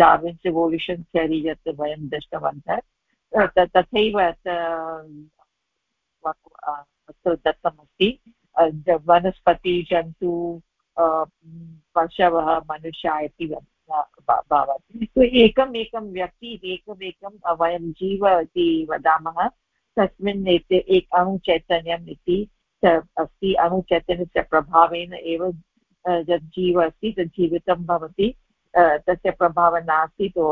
[SPEAKER 2] डार्विन्स् एवोल्यूशन् थेरी यत् वयं दृष्टवन्तः। तथैव दत्तमस्ति वनस्पति, जन्तु पशवः मनुष्या इति भवति। एकम् एकं व्यक्ति एकमेकं वयं जीव इति वदामः। तस्मिन् एते एक अणुचैतन्यम् इति अस्ति। अणुचैतन्यस्य प्रभावेन एव यत् जीव अस्ति तत् जीवितं भवति। तस्य प्रभावः नास्ति तो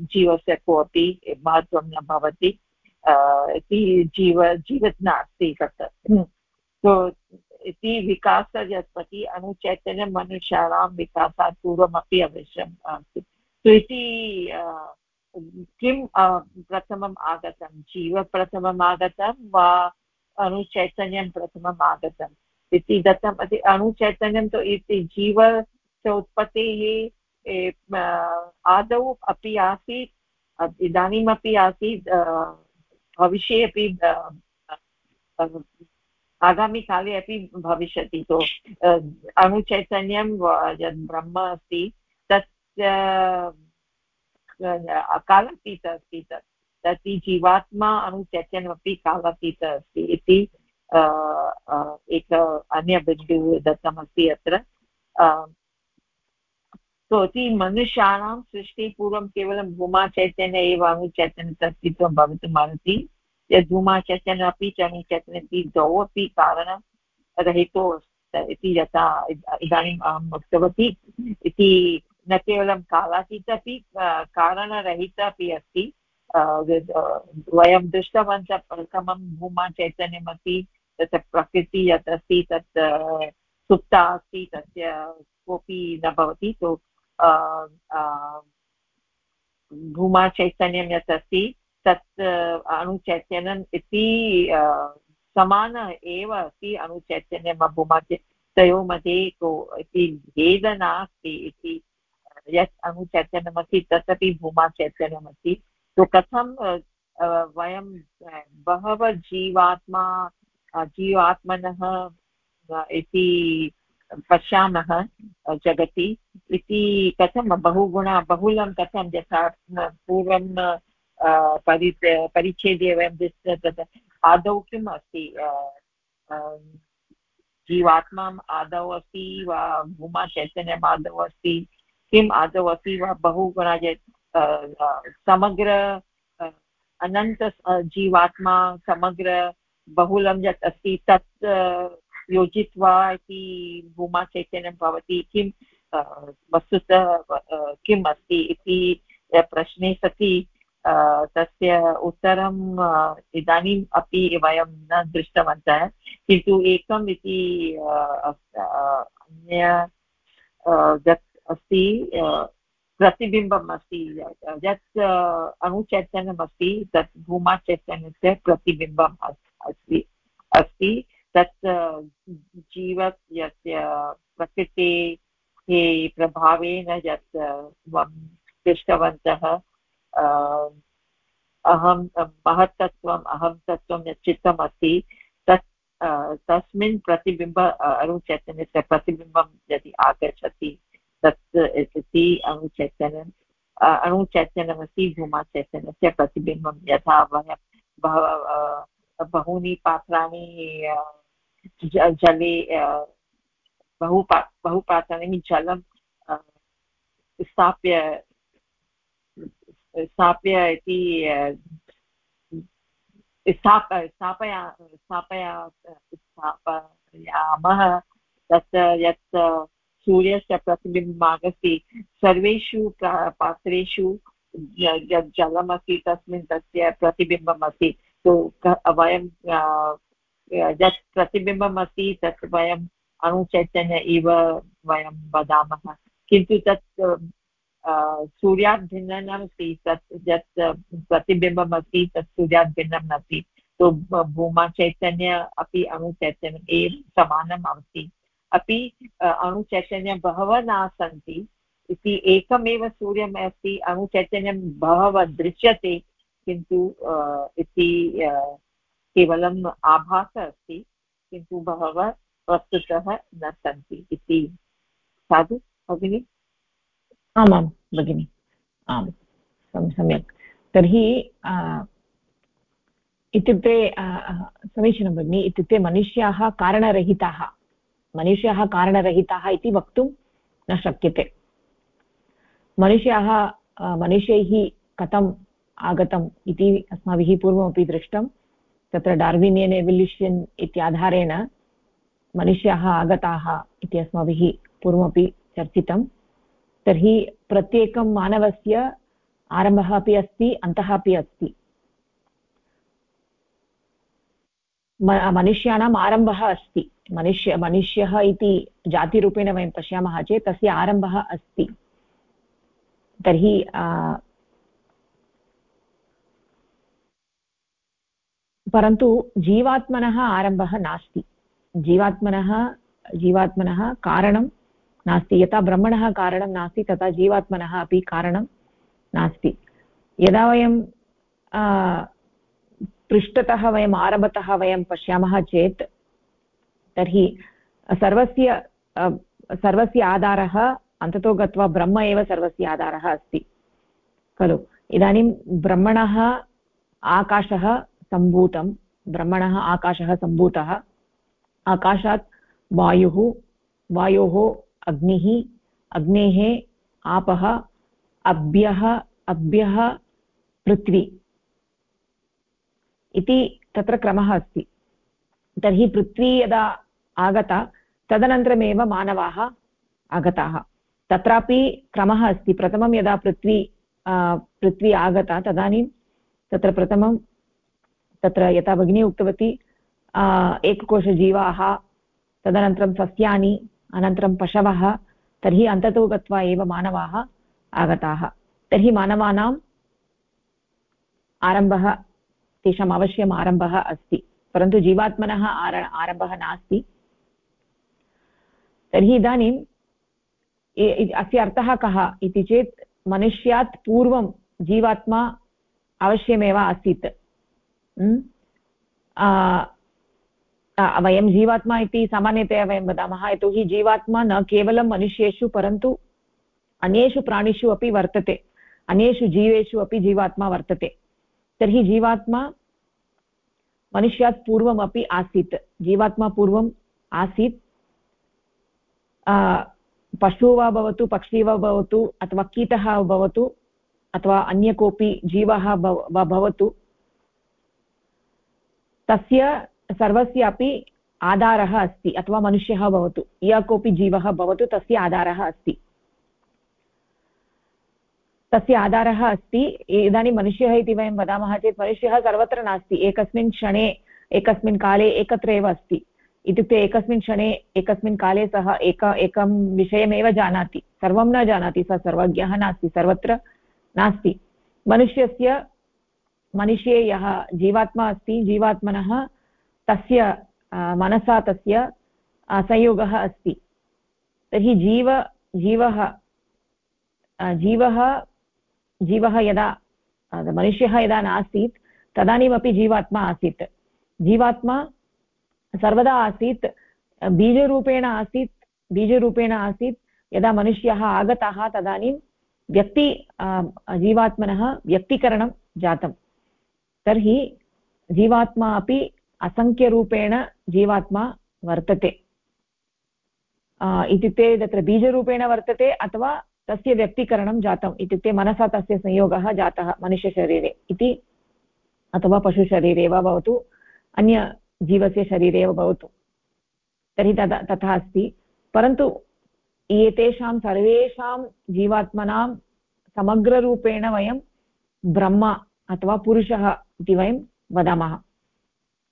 [SPEAKER 2] जीवस्य कोऽपि महत्त्वं न भवति। इति जीव, जीवित नास्ति तत् तो इति विकासः यत् प्रति अनुचैतन्यं मनुष्याणां विकासात् पूर्वमपि अवश्यम् अस्ति तो इति किं प्रथमम् आगतं? जीव प्रथमम् आगतं वा अणुचैतन्यं प्रथमम् आगतम्? इति दत्तम्। अस्ति अणुचैतन्यं तु इति जीवस्य उत्पत्तिः आदौ अपि आसीत् इदानीमपि आसीत् भविष्ये अपि आगामिकाले अपि भविष्यति। तो अणुचैतन्यं यद् ब्रह्म अस्ति तस्य कालातीत अस्ति तत्। तत् जीवात्मा अणुचैतन्यमपि कालातीत अस्ति इति एक अन्यबिन्दुः दत्तमस्ति अत्र। सो इति मनुष्याणां सृष्टिपूर्वं केवलं भूमाचैतन्य एव अणुचैतन्यस्य भवितुमर्हति यद् धूमाचैतन्य अपि च अणुचैतन्य इति द्वौ अपि कारणरहितो इति यथा इदानीम् अहम् उक्तवती इति न केवलं कालातीत अपि कारणरहित अपि अस्ति. वयं दृष्टवन्तः प्रथमं भूमाचैतन्यमपि तत् प्रकृतिः यत् अस्ति, तत् सुप्ता अस्ति, तस्य कोऽपि न भवति सो भूमाचैतन्यं यत् अस्ति. तत् अणुचैतन्यम् इति समान एव अस्ति अणुचैतन्यम् भूमा तयोः मध्ये को इति भेदः नास्ति इति, यत् अणुचैतन्यमस्ति तदपि भूमाचैतन्यमस्ति तो कथं वयं बहवः जीवात्मा जीवात्मनः इति पश्यामः जगति, इति कथं बहुगुणा, बहुलं कथं यथा पूर्वं परि परिच्छेदे वयं तत् आदौ किम् अस्ति जीवात्माम् आदौ अस्ति वा भूमा चैतन्यम् आदौ अस्ति किम् आदौ अस्ति वा बहुगुणा समग्र अनन्त जीवात्मा समग्र बहुलं यत् अस्ति तत् योजित्वा इति भूमा चैतन्यं भवति किं वस्तुतः किम् अस्ति इति प्रश्ने सति तस्य उत्तरम् इदानीम् अपि वयं न दृष्टवन्तः, किन्तु एकम् इति अन्य अस्ति प्रतिबिम्बम् अस्ति, यत् अणुचैतन्यम् अस्ति, तत् भूमाचैतन्यस्य प्रतिबिम्बम् अस्ति अस्ति, तत् जीव यस्य प्रकृतेः प्रभावेन यत् दृष्टवन्तः अहं, महत्तत्त्वम्, अहं तत्त्वं यत् चित्तम् अस्ति तत् तस्मिन् प्रतिबिम्ब अणुचैतन्यस्य प्रतिबिम्बं यदि आगच्छति, तत् इति अणुचैतन्यम् अणुचैतन्यमस्ति भूमाचैतन्यस्य प्रतिबिम्बं यथा वयं बहवः बहूनि पात्राणि जले बहु पा, बहु पात्राणि जलं स्थाप्य स्थाप्य इति स्थाप, स्थापया स्थापया, स्थापयामः। तत् यत् सूर्यस्य प्रतिबिम्बम् आगच्छति सर्वेषु पात्रेषु यत् जलमस्ति, तस्मिन् तस्य प्रतिबिम्बम् अस्ति तो वयं यत् प्रतिबिम्बम् अस्ति तत् वयम् अणुचैतन्य इव वयं वदामः। किन्तु तत् सूर्यात् भिन्नं नास्ति तत्, यत्, प्रतिबिम्बम् अस्ति, तत् सूर्यात् भिन्नं नास्ति तो भूमाचैतन्य अपि अणुचैतन्यम् एव समानम् अस्ति। अपि अणुचैतन्यं बहवः न सन्ति, इति एकमेव सूर्यम् अस्ति अणुचैतन्यं बहवः दृश्यते, किन्तु इति केवलम् आभासः अस्ति, किन्तु बहवः वस्तुतः न सन्ति, इति। साधु, भगिनि?
[SPEAKER 1] आमां भगिनि। आम् सम्यक्। तर्हि इत्युक्ते समीचीनं भगिनि, इत्युक्ते मनुष्याः कारणरहिताः मनुष्याः कारणरहिताः इति वक्तुं न शक्यते। मनुष्याः मनुष्यैः कथम् आगतम् इति अस्माभिः पूर्वमपि दृष्टं, तत्र डार्विनियन् एवल्यूशन् इत्याधारेण मनुष्याः आगताः इति अस्माभिः पूर्वमपि चर्चितं तर्हि प्रत्येकं मानवस्य आरम्भः अपि अस्ति, अन्तः अपि अस्ति। मनुष्याणाम् आरम्भः अस्ति। मनुष्य, मनुष्यः इति जातिरूपेण वयं पश्यामः चेत् तस्य आरम्भः अस्ति। तर्हि परन्तु जीवात्मनः आरम्भः नास्ति। जीवात्मनः जीवात्मनः कारणं नास्ति। यथा ब्रह्मणः कारणं नास्ति, तथा जीवात्मनः अपि कारणं नास्ति। यदा वयं पृष्ठतः वयम्, आरम्भतः वयं पश्यामः चेत्, तर्हि सर्वस्य सर्वस्य आधारः, अन्ततो गत्वा ब्रह्म एव सर्वस्य आधारः अस्ति। खलु? इदानीं ब्रह्मणः आकाशः सम्भूतं, ब्रह्मणः आकाशः सम्भूतः। आकाशात् वायुः, वायोः अग्निः अग्नेः आपः अभ्यः अभ्यः पृथ्वी। इति तत्र क्रमः अस्ति। तर्हि पृथ्वी यदा आगता, तदनन्तरमेव मानवाः आगताः। तत्रापि क्रमः अस्ति। प्रथमं यदा पृथ्वी पृथ्वी आगता, तदानीं तत्र प्रथमं तत्र यथा भगिनी उक्तवती एककोशजीवाः, तदनन्तरं सस्यानि अनन्तरं पशवः, तर्हि अन्ततो गत्वा एव मानवाः आगताः। तर्हि मानवानाम् आरम्भः, तेषाम् अवश्यम् आरम्भः अस्ति। परन्तु जीवात्मनः आर, आरम्भः नास्ति। तर्हि इदानीम् अस्य अर्थः कः इति चेत् मनुष्यात् पूर्वं जीवात्मा अवश्यमेव आसीत्। वयं जीवात्मा इति सामान्यतया वयं वदामः, यतोहि जीवात्मा न केवलं मनुष्येषु, परन्तु अन्येषु प्राणिषु अपि वर्तते। अन्येषु जीवेषु अपि जीवात्मा वर्तते। तर्हि जीवात्मा मनुष्यात् पूर्वमपि आसीत्। जीवात्मा पूर्वम् आसीत्। पशु वा भवतु, पक्षी वा भवतु, अथवा कीटः भवतु, अथवा अन्य कोऽपि जीवः वा भवतु। तस्य सर्वस्यापि आधारः अस्ति, अथवा मनुष्यः भवतु, यः कोऽपि जीवः भवतु, तस्य आधारः अस्ति। तस्य आधारः अस्ति, इदानीं मनुष्यः इति वयं वदामः चेत् मनुष्यः सर्वत्र नास्ति, एकस्मिन् क्षणे, एकस्मिन् काले एकत्र एव अस्ति। इत्युक्ते एकस्मिन् क्षणे, एकस्मिन् काले सः एक, एकं विषयमेव जानाति, सर्वं न जानाति, सः सर्वज्ञः नास्ति, सर्वत्र नास्ति। मनुष्यस्य, मनुष्ये यः जीवात्मा अस्ति, जीवात्मनः तस्य मनसा तस्य संयोगः अस्ति। तर्हि जीव, जीवः जीवः जीवः यदा मनुष्यः यदा नासीत्, तदानीमपि जीवात्मा आसीत्। जीवात्मा सर्वदा आसीत्, बीजरूपेण आसीत् बीजरूपेण आसीत्, यदा मनुष्यः आगतः, तदानीं व्यक्ति जीवात्मनः व्यक्तीकरणं जातं तर्हि जीवात्मा अपि असङ्ख्यरूपेण जीवात्मा वर्तते। इत्युक्ते तत्र बीजरूपेण वर्तते अथवा तस्य व्यक्तीकरणं जातम्। इत्युक्ते मनसा तस्य संयोगः जातः मनुष्यशरीरे इति, अथवा पशुशरीरे वा भवतु अन्यजीवस्य शरीरे एव भवतु। तर्हि तदा, तथा अस्ति। परन्तु एतेषां, सर्वेषां जीवात्मनां समग्ररूपेण वयं ब्रह्म अथवा पुरुषः इति वयं वदामः।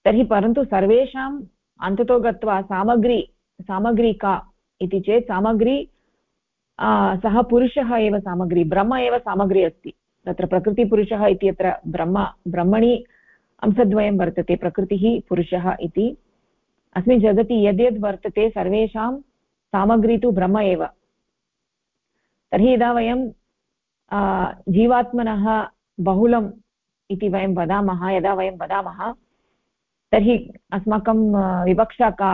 [SPEAKER 1] तर्हि परन्तु सर्वेषाम् अन्ततो गत्वा सामग्री सामग्री का इति चेत् सामग्री सः पुरुषः एव सामग्री, ब्रह्म एव सामग्री अस्ति। तत्र प्रकृतिपुरुषः इत्यत्र ब्रह्म, ब्रह्मणि अंशद्वयं वर्तते, प्रकृतिः पुरुषः इति। अस्मिन् जगति यद्यद् वर्तते, सर्वेषां सामग्री तु ब्रह्म एव। तर्हि यदा वयं जीवात्मनः बहुलम् इति वयं वदामः, यदा वयं वदामः तर्हि अस्माकं विवक्षा का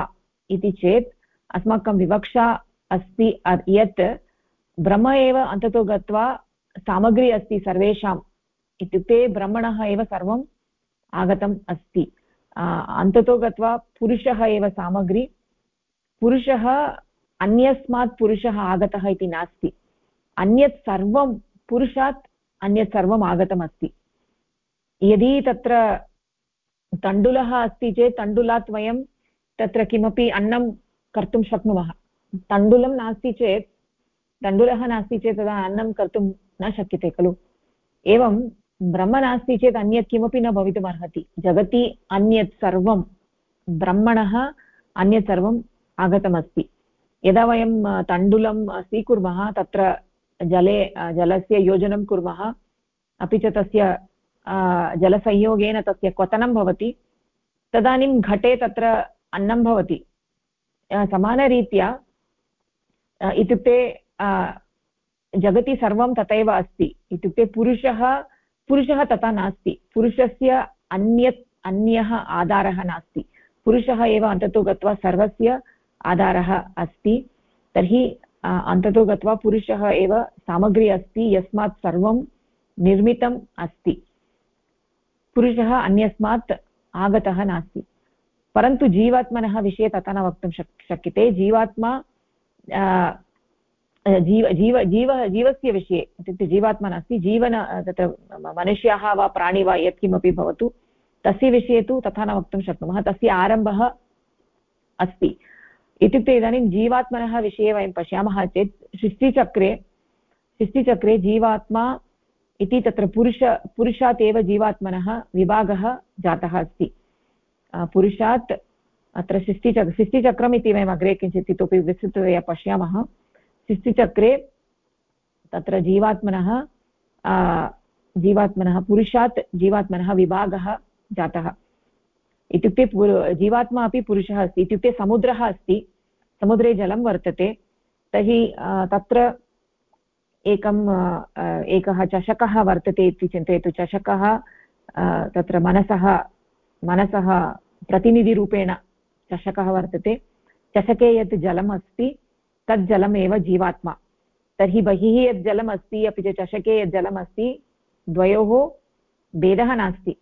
[SPEAKER 1] इति चेत्, अस्माकं विवक्षा अस्ति यत् ब्रह्म एव अन्ततो गत्वा सामग्री अस्ति सर्वेषाम् इत्युक्ते ब्रह्मणः एव सर्वम् आगतम् अस्ति। अन्ततो गत्वा पुरुषः एव सामग्री, पुरुषः अन्यस्मात् पुरुषः आगतः इति नास्ति। अन्यत् सर्वं, पुरुषात् अन्यत् सर्वम् आगतमस्ति। यदि तत्र तण्डुलः अस्ति चेत् तण्डुलात् वयं तत्र किमपि अन्नं कर्तुं शक्नुमः। तण्डुलं नास्ति चेत्, तण्डुलः नास्ति चेत् तदा अन्नं कर्तुं न शक्यते खलु। एवं ब्रह्म नास्ति चेत् अन्यत् किमपि न भवितुमर्हति। जगति अन्यत् सर्वं, ब्रह्मणः अन्यत् सर्वम् आगतमस्ति। यदा वयं तण्डुलं स्वीकुर्मः, तत्र जले जलस्य योजनं कुर्मः, अपि च तस्य जलसंयोगेन तस्य क्वथनं भवति, तदानीं घटे तत्र अन्नं भवति। समानरीत्या इत्युक्ते जगति सर्वं तथैव अस्ति। इत्युक्ते पुरुषः पुरुषः तथा नास्ति। पुरुषस्य अन्यत्, अन्यः आधारः नास्ति। पुरुषः एव अन्ततो गत्वा सर्वस्य आधारः अस्ति। तर्हि अन्ततो गत्वा पुरुषः एव सामग्री अस्ति, यस्मात् सर्वं निर्मितम् अस्ति। पुरुषः अन्यस्मात् आगतः नास्ति। परन्तु जीवात्मनः विषये तथा न वक्तुं शक्, शक्यते। जीवात्मा जीव जीव जीव, जीवस्य विषये इत्युक्ते जीवात्मा नास्ति। जीवन, तत्र मनुष्याः वा, प्राणी वा, यत्किमपि भवतु, तस्य विषये तु तथा न वक्तुं शक्नुमः। तस्य आरम्भः अस्ति। इत्युक्ते इदानीं जीवात्मनः विषये वयं पश्यामः चेत् सृष्टिचक्रे सृष्टिचक्रे जीवात्मा इति तत्र पुरुष, पुरुषात् एव जीवात्मनः विभागः जातः अस्ति। पुरुषात् अत्र सृष्टिचक् सृष्टिचक्रम् इति वयम् अग्रे किञ्चित् इतोपि विस्तृततया पश्यामः। सृष्टिचक्रे तत्र जीवात्मनः जीवात्मनः, पुरुषात् जीवात्मनः विभागः जातः। इत्युक्ते जीवात्मा अपि पुरुषः अस्ति। इत्युक्ते समुद्रः अस्ति। समुद्रे जलं वर्तते। तर्हि तत्र एकम् एकः चषकः वर्तते इति चिन्तयतु। चषकः तत्र मनसः मनसः प्रतिनिधिरूपेण चषकः वर्तते। चषके यत् जलम् अस्ति तत् जलमेव जीवात्मा। तर्हि बहिः यत् जलम् अस्ति, अपि च चषके यत् जलम् अस्ति, द्वयोः भेदः नास्ति।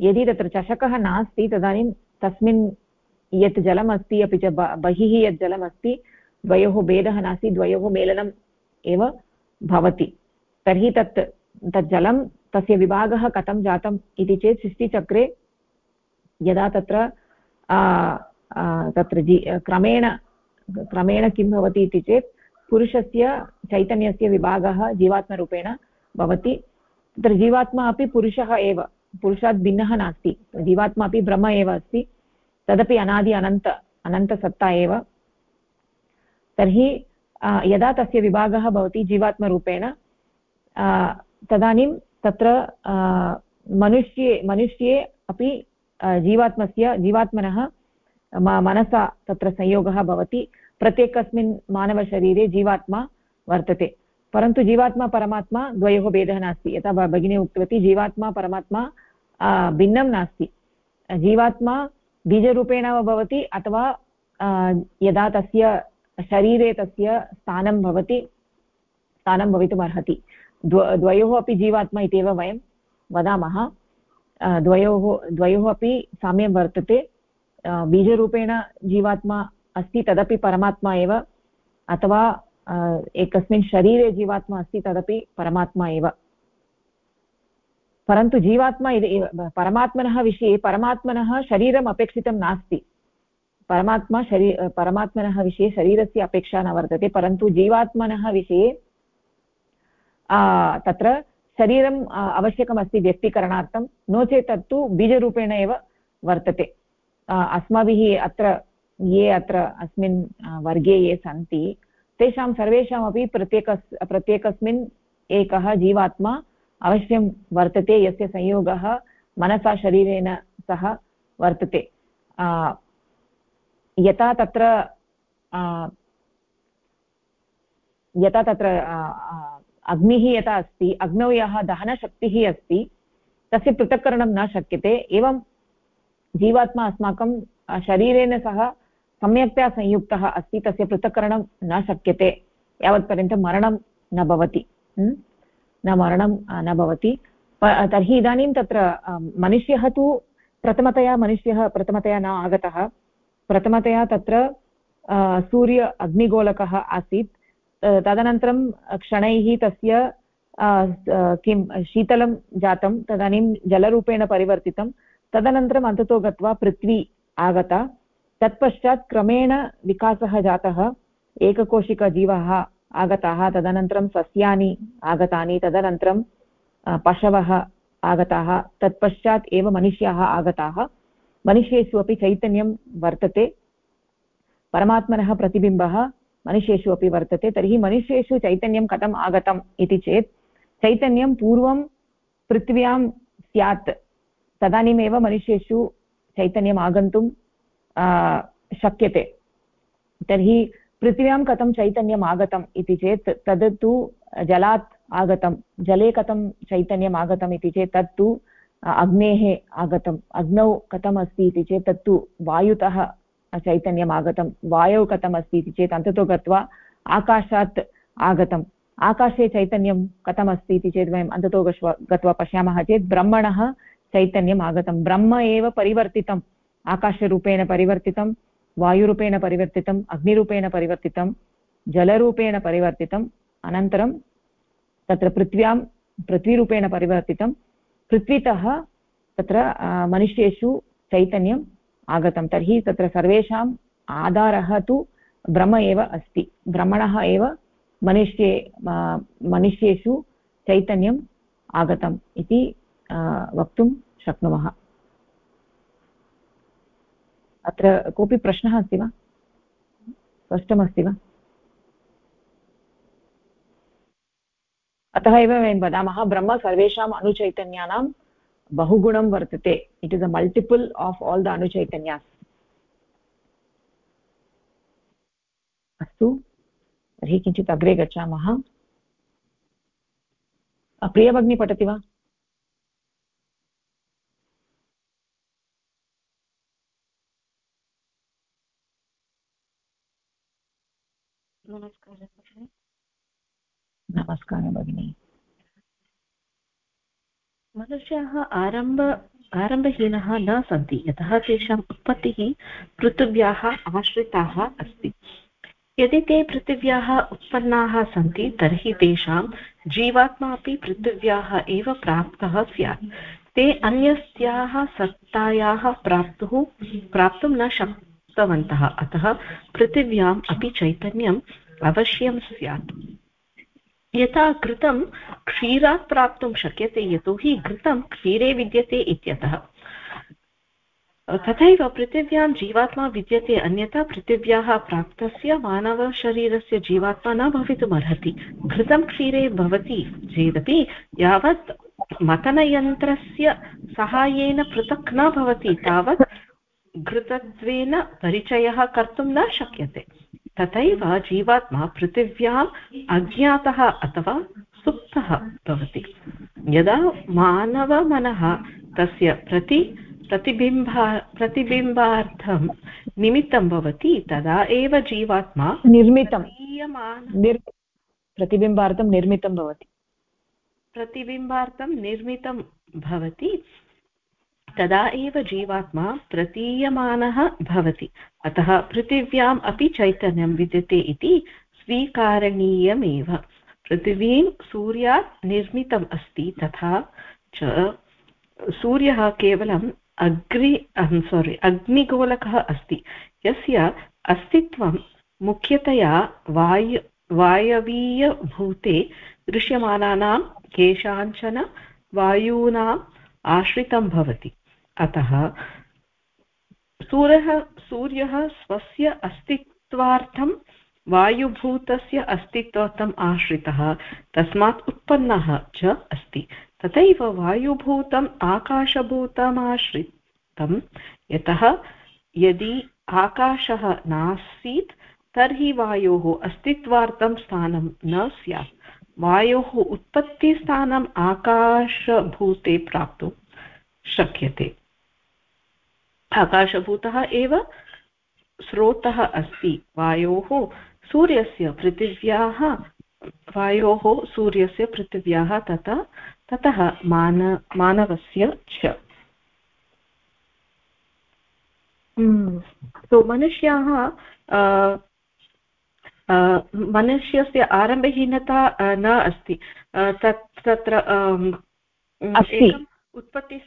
[SPEAKER 1] यदि तत्र चषकः नास्ति, तदानीं तस्मिन् यत् जलम् अस्ति, अपि च बहिः यत् जलम् अस्ति, द्वयोः भेदः नास्ति, द्वयोः मेलनम् एव भवति। तर्हि तत् तत् जलं, तस्य विभागः कथं जातम् इति चेत् सृष्टिचक्रे यदा तत्र तत्र जी, क्रमेण क्रमेण किं भवति इति चेत् पुरुषस्य चैतन्यस्य विभागः जीवात्मरूपेण भवति। तत्र जीवात्मा अपि पुरुषः एव, पुरुषात् भिन्नः नास्ति। जीवात्मा अपि ब्रह्म एव अस्ति। तदपि अनादि अनन्त, अनन्तसत्ता एव। तर्हि यदा तस्य विभागः भवति जीवात्मरूपेण तदानीं तत्र मनुष्ये मनुष्ये अपि जीवात्मस्य, जीवात्मनः मनसा तत्र संयोगः भवति। प्रत्येकस्मिन् मानवशरीरे जीवात्मा वर्तते। परन्तु जीवात्मा, परमात्मा द्वयोः भेदः नास्ति। यथा भगिनी उक्तवती, जीवात्मा, परमात्मा भिन्नं नास्ति। जीवात्मा बीजरूपेण वा भवति अथवा यदा तस्य शरीरे तस्य स्थानं भवति, स्थानं भवितुम् अर्हति द्व, द्वयोः अपि जीवात्मा इत्येव वयं वदामः। द्वयोः द्वयोः अपि साम्यं वर्तते। बीजरूपेण जीवात्मा अस्ति, तदपि परमात्मा एव, अथवा एकस्मिन् शरीरे जीवात्मा अस्ति, तदपि परमात्मा एव। परन्तु जीवात्मा परमात्मनः विषये, परमात्मनः शरीरम् अपेक्षितं नास्ति। परमात्मा शरी परमात्मनः विषये शरीरस्य अपेक्षा न वर्तते, परन्तु जीवात्मनः विषये तत्र शरीरम् आवश्यकमस्ति व्यक्तीकरणार्थं, नो चेत् तत्तु बीजरूपेण एव वर्तते। अस्माभिः अत्र, ये अत्र अस्मिन् वर्गे ये सन्ति, तेषां सर्वेषामपि प्रत्येकस्, प्रत्येकस्मिन् एकः जीवात्मा अवश्यं वर्तते, यस्य संयोगः मनसा शरीरेण सह वर्तते। यथा तत्र यथा तत्र अग्निः यथा अस्ति, अग्नौ यः दहनशक्तिः अस्ति, तस्य पृथक्करणं न शक्यते, एवं जीवात्मा अस्माकं शरीरेण सह सम्यक्तया संयुक्तः अस्ति, तस्य पृथक्करणं न शक्यते, यावत्पर्यन्तं मरणं न भवति न मरणं न भवति तर्हि इदानीं तत्र मनुष्यः तु प्रथमतया, मनुष्यः प्रथमतया न आगतः प्रथमतया तत्र सूर्य अग्निगोलकः आसीत्। तदनन्तरं क्षणैः तस्य किं, शीतलं जातं, तदानीं जलरूपेण परिवर्तितं। तदनन्तरम् अन्ततो गत्वा पृथ्वी आगता। तत्पश्चात् क्रमेण विकासः जातः। एककोशिकजीवाः आगताः। तदनन्तरं सस्यानि आगतानि। तदनन्तरं पशवः आगताः। तत्पश्चात् एव मनुष्याः आगताः। मनुष्येषु अपि चैतन्यं वर्तते, परमात्मनः प्रतिबिम्बः मनुष्येषु अपि वर्तते, तर्हि मनुष्येषु चैतन्यं कथम् आगतम् इति चेत्, चैतन्यं पूर्वं पृथिव्यां स्यात्, तदानीमेव मनुष्येषु चैतन्यम् आगन्तुं शक्यते। तर्हि पृथिव्यां कथं चैतन्यम् आगतम् इति चेत्, तद् तु जलात् आगतं जले कथं चैतन्यम् आगतम् इति चेत्, तत्तु अग्नेः आगतम्, अग्नौ कथम् अस्ति इति चेत् तत्तु वायुतः चैतन्यम् आगतं वायौ कथम् अस्ति इति चेत् अन्ततो गत्वा आकाशात् आगतम्। आकाशे चैतन्यं कथम् अस्ति इति चेत् वयम् अन्ततो गत्वा पश्यामः चेत् ब्रह्मणः चैतन्यम् आगतं ब्रह्म एव परिवर्तितम्, आकाशरूपेण परिवर्तितं वायुरूपेण परिवर्तितम्, अग्निरूपेण परिवर्तितं जलरूपेण परिवर्तितम्, अनन्तरं तत्र पृथ्व्यां, पृथ्वीरूपेण परिवर्तितं पृथ्वीतः तत्र मनुष्येषु चैतन्यं आगतं। तर्हि तत्र सर्वेषाम् आधारः तु ब्रह्म एव अस्ति। ब्रह्मणः एव मनुष्ये मनुष्येषु चैतन्यम् आगतम् इति वक्तुं शक्नुमः। अत्र कोऽपि प्रश्नः अस्ति वा? स्पष्टमस्ति वा? अतः एव वयं वदामः, ब्रह्म सर्वेषाम् अनुचैतन्यानां बहुगुणं वर्तते। It is a multiple of all the अनुचैतन्यास्। अस्तु, तर्हि किञ्चित् अग्रे गच्छामः। प्रियभगिनी पठति वा नमस्कारः नमस्कारः भगिनी
[SPEAKER 4] मनुष्याः आरंभ, आरम्भहीनः न सन्ति, यतः तेषाम् उत्पत्तिः पृथिव्याः आश्रिताः अस्ति। यदि ते पृथिव्याः उत्पन्नाः सन्ति, तर्हि तेषां जीवात्मा अपि पृथिव्याः एव प्राप्तः स्यात्। ते अन्यस्याः सत्तायाः प्राप्तुः, प्राप्तुं न शक्तवन्तः, अतः पृथिव्याम् अपि चैतन्यम् अवश्यं स्यात्। यथा घृतं क्षीरात् प्राप्तुं शक्यते, यतोहि घृतं क्षीरे विद्यते इत्यतः। तथैव पृथिव्यां जीवात्मा विद्यते, अन्यथा पृथिव्याः प्राप्तस्य मानवशरीरस्य जीवात्मा न भवितुमर्हति। घृतं क्षीरे भवति चेदपि यावत् मतनयन्त्रस्य सहायेन पृथक् न भवति, तावत् घृतत्वेन परिचयः कर्तुं न शक्यते। तथैव जीवात्मा पृथिव्याम् अज्ञातः अथवा सुप्तः भवति। यदा मानवमनः तस्य प्रति प्रतिबिम्बा प्रतिबिम्बार्थं निमित्तं भवति तदा एव जीवात्मा
[SPEAKER 1] निर्मितं। निर् प्रतिबिम्बार्थं निर्मितं भवति।
[SPEAKER 4] प्रतिबिम्बार्थं निर्मितं भवति। तदा एव जीवात्मा प्रतीयमानः भवति। अतः पृथिव्याम् अपि चैतन्यं विद्यते इति स्वीकारणीयमेव। पृथिवीं सूर्यात् निर्मितम् अस्ति तथा च सूर्यः केवलं अग्रि सोरि अग्निगोलकः अस्ति। यस्य अस्तित्वं मुख्यतया वायु, वायवीयभूते दृश्यमानानां केषाञ्चन वायूनाम् आश्रितं भवति। अतः सूर्यः सूर्यः स्वस्य अस्तित्वार्थं, वायुभूतस्य अस्तित्वार्थम् आश्रितः, तस्मात् उत्पन्नः च अस्ति। तथैव वायुभूतम् आकाशभूतमाश्रितं यतः यदि आकाशः नासीत्, तर्हि वायोः अस्तित्वार्थं स्थानं न स्यात्। वायोः उत्पत्तिस्थानम् आकाशभूते प्राप्तुं शक्यते। आकाशभूतः एव स्रोतः अस्ति। वायोः सूर्यस्य पृथिव्याः वायोः सूर्यस्य पृथिव्याः तथा ततः मान मानवस्य च। सो मनुष्याः मनुष्यस्य आरम्भहीनता न अस्ति। तत् तत्र
[SPEAKER 1] उत्पत्ति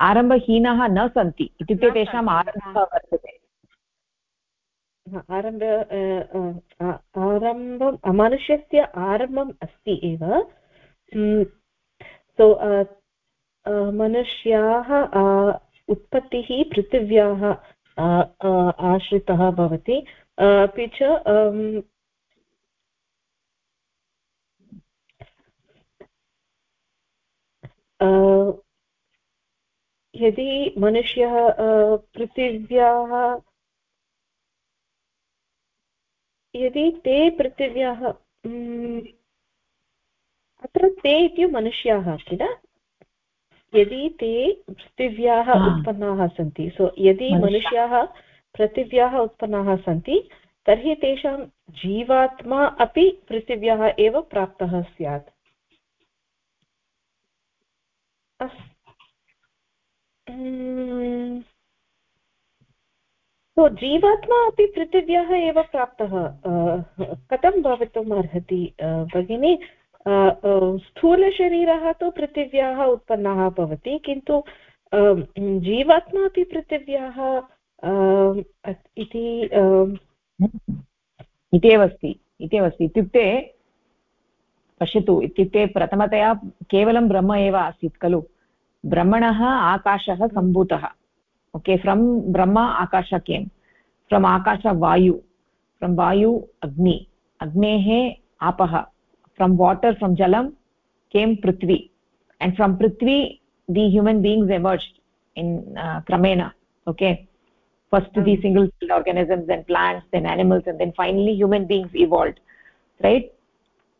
[SPEAKER 1] आरम्भहीनाः न सन्ति इत्युक्ते तेषाम् आरम्भः वर्तते।
[SPEAKER 4] आरंभ आरम्भं मनुष्यस्य आरम्भम् अस्ति एव। सो मनुष्याः उत्पत्तिः पृथिव्याः आश्रितः भवति। अपि च यदि मनुष्यः पृथिव्याः यदि ते पृथिव्याः अत्र ते इति मनुष्याः किल यदि ते पृथिव्याः उत्पन्नाः सन्ति सो यदि मनुष्याः पृथिव्याः उत्पन्नाः सन्ति तर्हि तेषां जीवात्मा अपि पृथिव्याः एव प्राप्तः स्यात्। सो जीवात्मा अपि पृथिव्याः एव प्राप्तः। कथं भवितुम् अर्हति भगिनी? स्थूलशरीरः तु पृथिव्याः उत्पन्नः भवति, किन्तु जीवात्मा अपि पृथिव्याः इति
[SPEAKER 1] इत्येव अस्ति इत्येव अस्ति। इत्युक्ते, पश्यतु, इत्युक्ते प्रथमतया केवलं ब्रह्म एव आसीत्, खलु? ब्रह्मणः आकाशः सम्भूतः। Okay from Brahma Akash came? From आकाश वायु। फ्रम् वायु अग्नि। अग्नेः आपः। फ्रम् वाटर् फ्रम् जलम् came? Prithvi. And from prithvi the human beings emerged in क्रमेण। Okay first the single organisms then plants then animals and then finally human beings evolved right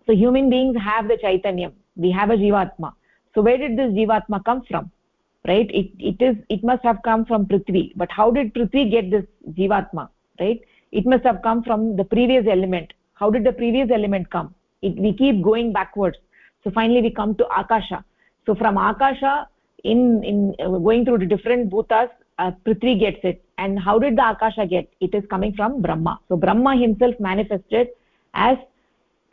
[SPEAKER 1] so human beings have the chaitanyam we have a jivatma so where did this jivatma come from? Right? It it is it must have come from prithvi. But how did prithvi get this jivatma right? It must have come from the previous element. How did the previous element come? It, we keep going backwards. So finally we come to akasha. So from akasha in in uh, going through the different bhutas uh, prithvi gets it. And how did the akasha get? It is coming from brahma. So brahma himself manifested as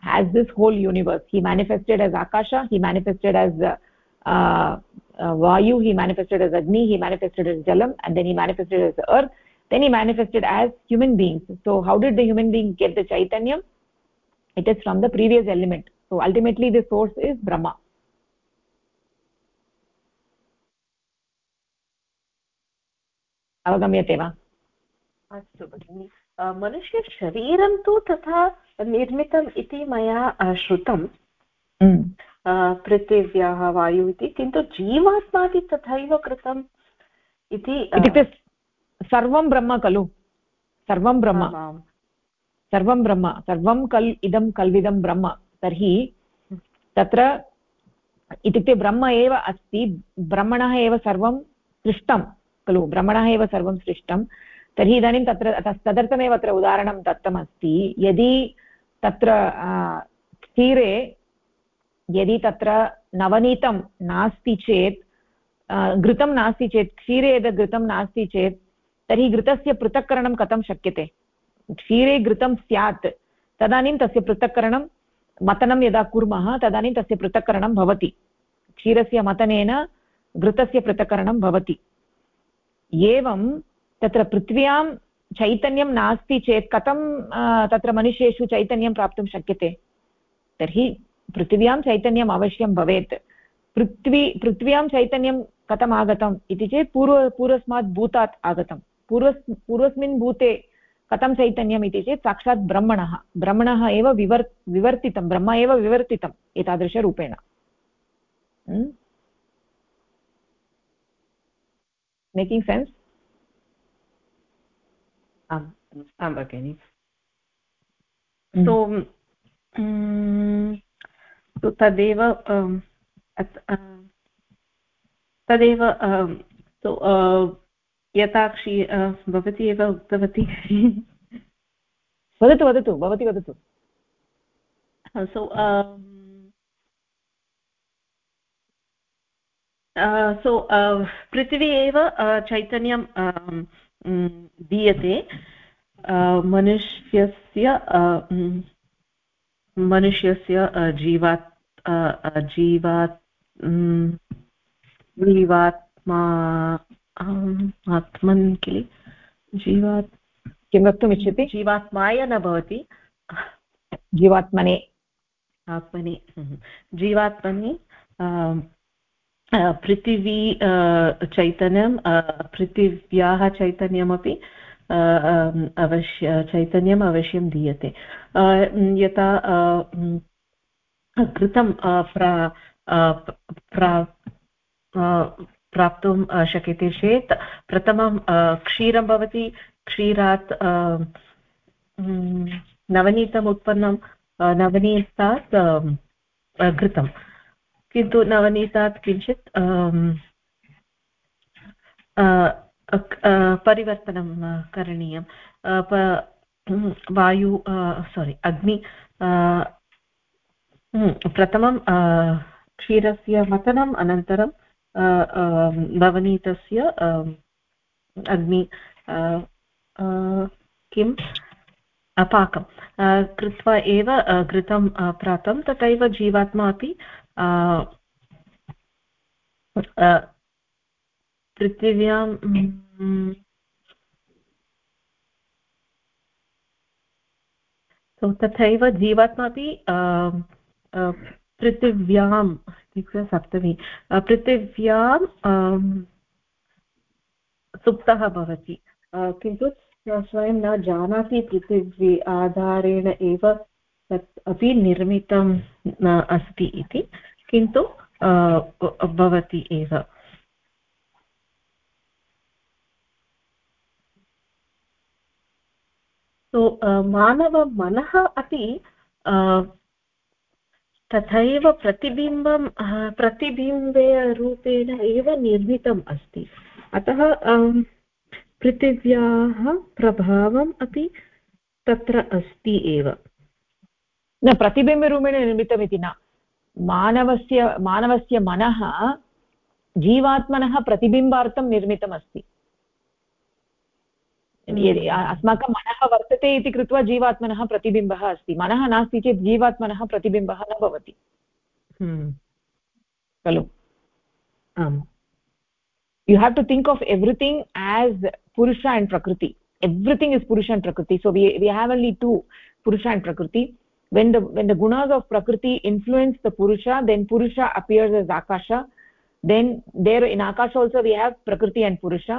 [SPEAKER 1] as this whole universe. He manifested as akasha. He manifested as uh, vayu he manifested as agni he manifested as jalam and then he manifested as earth then he manifested as human beings so how did the human being get the chaitanyam it is from the previous element so ultimately the source is brahma अवगम्यते वा
[SPEAKER 4] अस्तु भगिनि मनुष्यशरीरं तु तथा निर्मितम् इति मया श्रुतं पृथिव्याः वायु इति किन्तु जीवात्मा अपि तथैव कृतम् इति
[SPEAKER 1] इत्युक्ते सर्वं ब्रह्म खलु। सर्वं ब्रह्म। सर्वं ब्रह्म। सर्वं कल् इदं कल्विदं ब्रह्म। तर्हि तत्र इत्युक्ते ब्रह्म एव अस्ति ब्रह्मणः एव सर्वं सृष्टं खलु। ब्रह्मणः एव सर्वं सृष्टं। तर्हि इदानीं तत्र तदर्थमेव अत्र उदाहरणं दत्तमस्ति। यदि तत्र क्षीरे यदि तत्र नवनीतं नास्ति चेत् घृतं नास्ति चेत्, क्षीरे यद् घृतं नास्ति चेत्, तर्हि घृतस्य पृथक्करणं कथं शक्यते? क्षीरे घृतं स्यात्, तदानीं तस्य पृथक्करणं, मतनं यदा कुर्मः, तदानीं तस्य पृथक्करणं भवति। क्षीरस्य मतनेन घृतस्य पृथक्करणं भवति। एवं तत्र पृथ्व्यां चैतन्यं नास्ति चेत् कथं तत्र मनुष्येषु चैतन्यं प्राप्तुं शक्यते? तर्हि पृथिव्यां चैतन्यम् अवश्यं भवेत्। पृथ्वी पृथ्व्यां चैतन्यं कथम् आगतम् इति चेत् पूर्व पूर्वस्मात् भूतात् आगतं पूर्व पूर्वस्मिन् भूते कथं चैतन्यम् इति चेत् साक्षात् ब्रह्मणः। ब्रह्मणः एव विवर् विवर्तितं ब्रह्म एव विवर्तितम् एतादृशरूपेण। मेकिङ्ग् सेन्स्
[SPEAKER 4] आम् आं भगिनि। सो तदेव तदेव यथा क्षी भवती एव उक्तवती।
[SPEAKER 1] वदतु वदतु भवती वदतु।
[SPEAKER 4] सो सो पृथिवी एव चैतन्यं दीयते। मनुष्यस्य मनुष्यस्य जीवात् जीवात् जीवात्मा आत्मन् किल? जीवात्
[SPEAKER 1] किं वक्तुमिच्छति
[SPEAKER 4] जीवात्माय न भवति।
[SPEAKER 1] जीवात्मने।
[SPEAKER 4] आत्मनि जीवात्मनि पृथिवी चैतन्यं पृथिव्याः चैतन्यमपि अवश्य चैतन्यम् अवश्यं दीयते। यथा कृतं प्राप्तुं शक्यते चेत् प्रथमं क्षीरं भवति, क्षीरात् नवनीतम् उत्पन्नं नवनीतात् घृतं किन्तु नवनीतात् किञ्चित् परिवर्तनं करणीयं वायु सोरि अग्नि प्रथमं क्षीरस्य मतनम्, अनन्तरं नवनीतस्य अग्नि किं पाकं कृत्वा एव घृतं प्राप्तं तथैव जीवात्मा अपि पृथिव्यां तथैव जीवात्मा अपि पृथिव्याम् इत्युक्ते सप्तमी पृथिव्यां सुप्तः भवति किन्तु स्वयं न जानाति पृथिवी आधारेण एव तत् अपि निर्मितं अस्ति इति किन्तु भवति एव सो मानवमनः अपि तथैव प्रतिबिम्बं प्रतिबिम्बरूपेण एव निर्मितम् अस्ति। अतः पृथिव्याः प्रभावम् अपि तत्र अस्ति एव।
[SPEAKER 1] न, प्रतिबिम्बरूपेण निर्मितमिति न। मानवस्य मानवस्य मनः जीवात्मनः प्रतिबिम्बार्थं निर्मितमस्ति। हम्म. अस्माकं मनः वर्तते इति कृत्वा जीवात्मनः प्रतिबिम्बः अस्ति। मनः नास्ति चेत् जीवात्मनः प्रतिबिम्बः न भवति। हम्म. खलु? You have to think of everything as purusha and prakriti everything is purusha and prakriti so we we have only two purusha and prakriti when the the gunas of prakriti influence the purusha then purusha appears as akasha then there in akasha also we have prakriti and purusha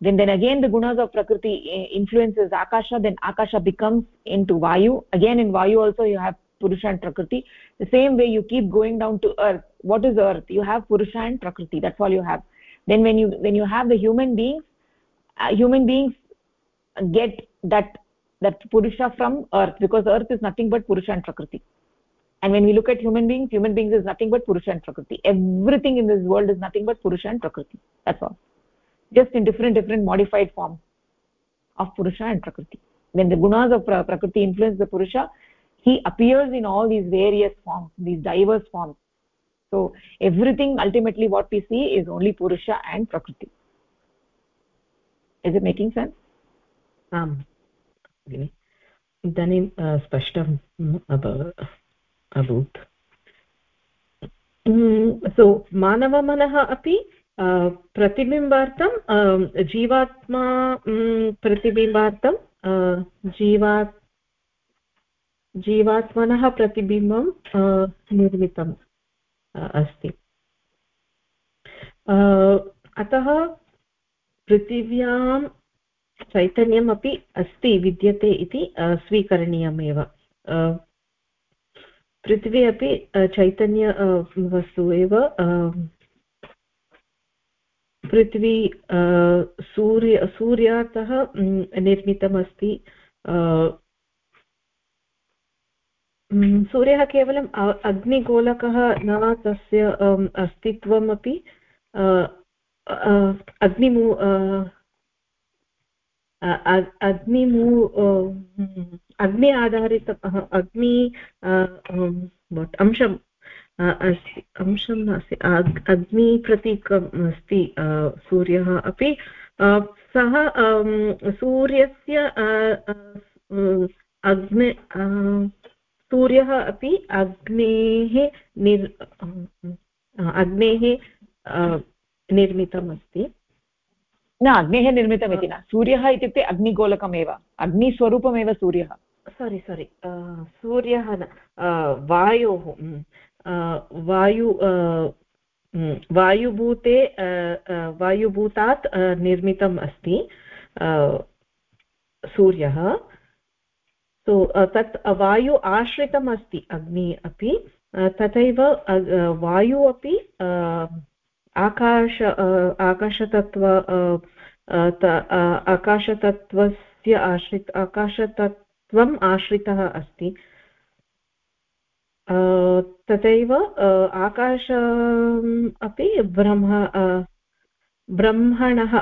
[SPEAKER 1] then then again the gunas of prakriti eh, influences akasha. Then akasha becomes into vayu. Again in vayu also you have purusha and prakriti. The same way you keep going down to earth. What is earth? You have purusha and prakriti. That's all you have. Then when you when you have the human beings uh, human beings get that that purusha from earth because earth is nothing but purusha and prakriti. And when we look at human beings human beings is nothing but purusha and prakriti. Everything in this world is nothing but purusha and prakriti. That's all just in different different modified forms of purusha and prakriti when the gunas of prakriti influence the purusha he appears in all these various forms these diverse forms so everything ultimately what we see is only purusha and prakriti is it making sense
[SPEAKER 4] आम् इदानीं स्पष्टम् अभूत् सो मानवमनः अपि प्रतिबिम्बार्थं जीवात्मा प्रतिबिम्बार्थं जीवा, जीवात्मनः प्रतिबिम्बं निर्मितम् अस्ति। अतः पृथिव्यां चैतन्यमपि अस्ति, विद्यते इति स्वीकरणीयमेव। पृथिवी अपि चैतन्य वस्तु एव पृथ्वी सूर्य, सूर्यातः निर्मितमस्ति सूर्यः केवलम् अग्निगोलकः न तस्य अस्तित्वमपि अग्निमू अग्निमू अग्नि आधारित अग्नि अंशं अस्ति अंशं नास्ति। अग्निप्रतीकम् अस्ति सूर्यः अपि। सः सूर्यस्य अग्नि सूर्यः अपि अग्नेः निर् अग्नेः निर्मितमस्ति।
[SPEAKER 1] न अग्नेः निर्मितमिति न। सूर्यः इत्युक्ते अग्निगोलकमेव। अग्निस्वरूपमेव सूर्यः।
[SPEAKER 4] सारि सारि। सूर्यः न। वायोः वायु वायुभूते वायुभूतात् निर्मितम् अस्ति सूर्यः। सो तत् वायु आश्रितम् अस्ति, अग्नि अपि। तथैव वायु अपि आकाश आकाशतत्त्व आकाशतत्त्वस्य आश्रित, आकाशतत्त्वम् आश्रितः अस्ति। तथैव आकाश अपि ब्रह्म ब्रह्मणः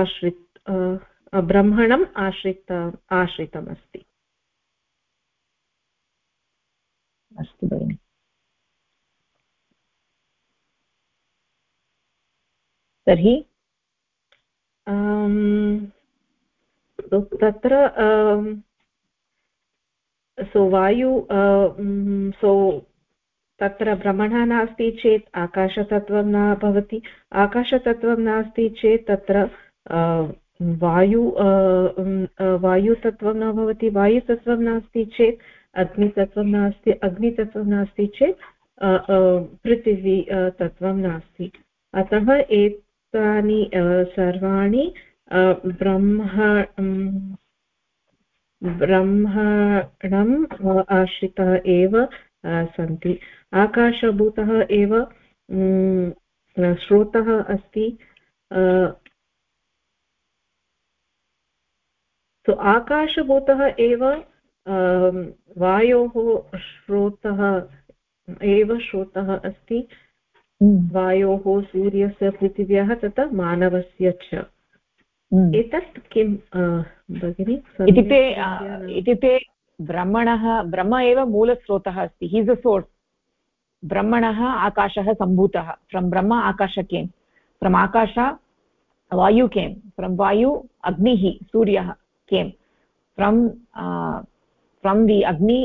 [SPEAKER 4] आश्रित् ब्रह्मणम् आश्रित आश्रितमस्ति।
[SPEAKER 1] अस्तु भगिनि। तर्हि?
[SPEAKER 4] तत्र सो वायु सो तत्र भ्रमणः नास्ति चेत् आकाशतत्त्वं न भवति आकाशतत्त्वं नास्ति चेत् तत्र वायु वायुतत्त्वं न भवति वायुतत्त्वं नास्ति चेत् अग्नितत्त्वं नास्ति अग्नितत्त्वं नास्ति चेत् पृथिवी तत्त्वं नास्ति अतः एतानि सर्वाणि ब्रह्म ब्रह्मणम् आश्रितः एव सन्ति आकाशभूतः एव श्रोतः अस्ति सो आकाशभूतः एव वायोः श्रोतः एव श्रोतः अस्ति हम्म। वायोः सूर्यस्य पृथिव्याः तथा मानवस्य च। एतत् किं भगिनि?
[SPEAKER 1] इत्युक्ते इत्युक्ते ब्रह्मणः ब्रह्म एव मूलस्रोतः अस्ति। हि इस् अ सोर्स् ब्रह्मणः आकाशः सम्भूतः। From Brahma Akash came from आकाश वायु केम् फ्रम् वायु अग्निः सूर्यः केम् फ्रम् फ्रम् दि अग्नि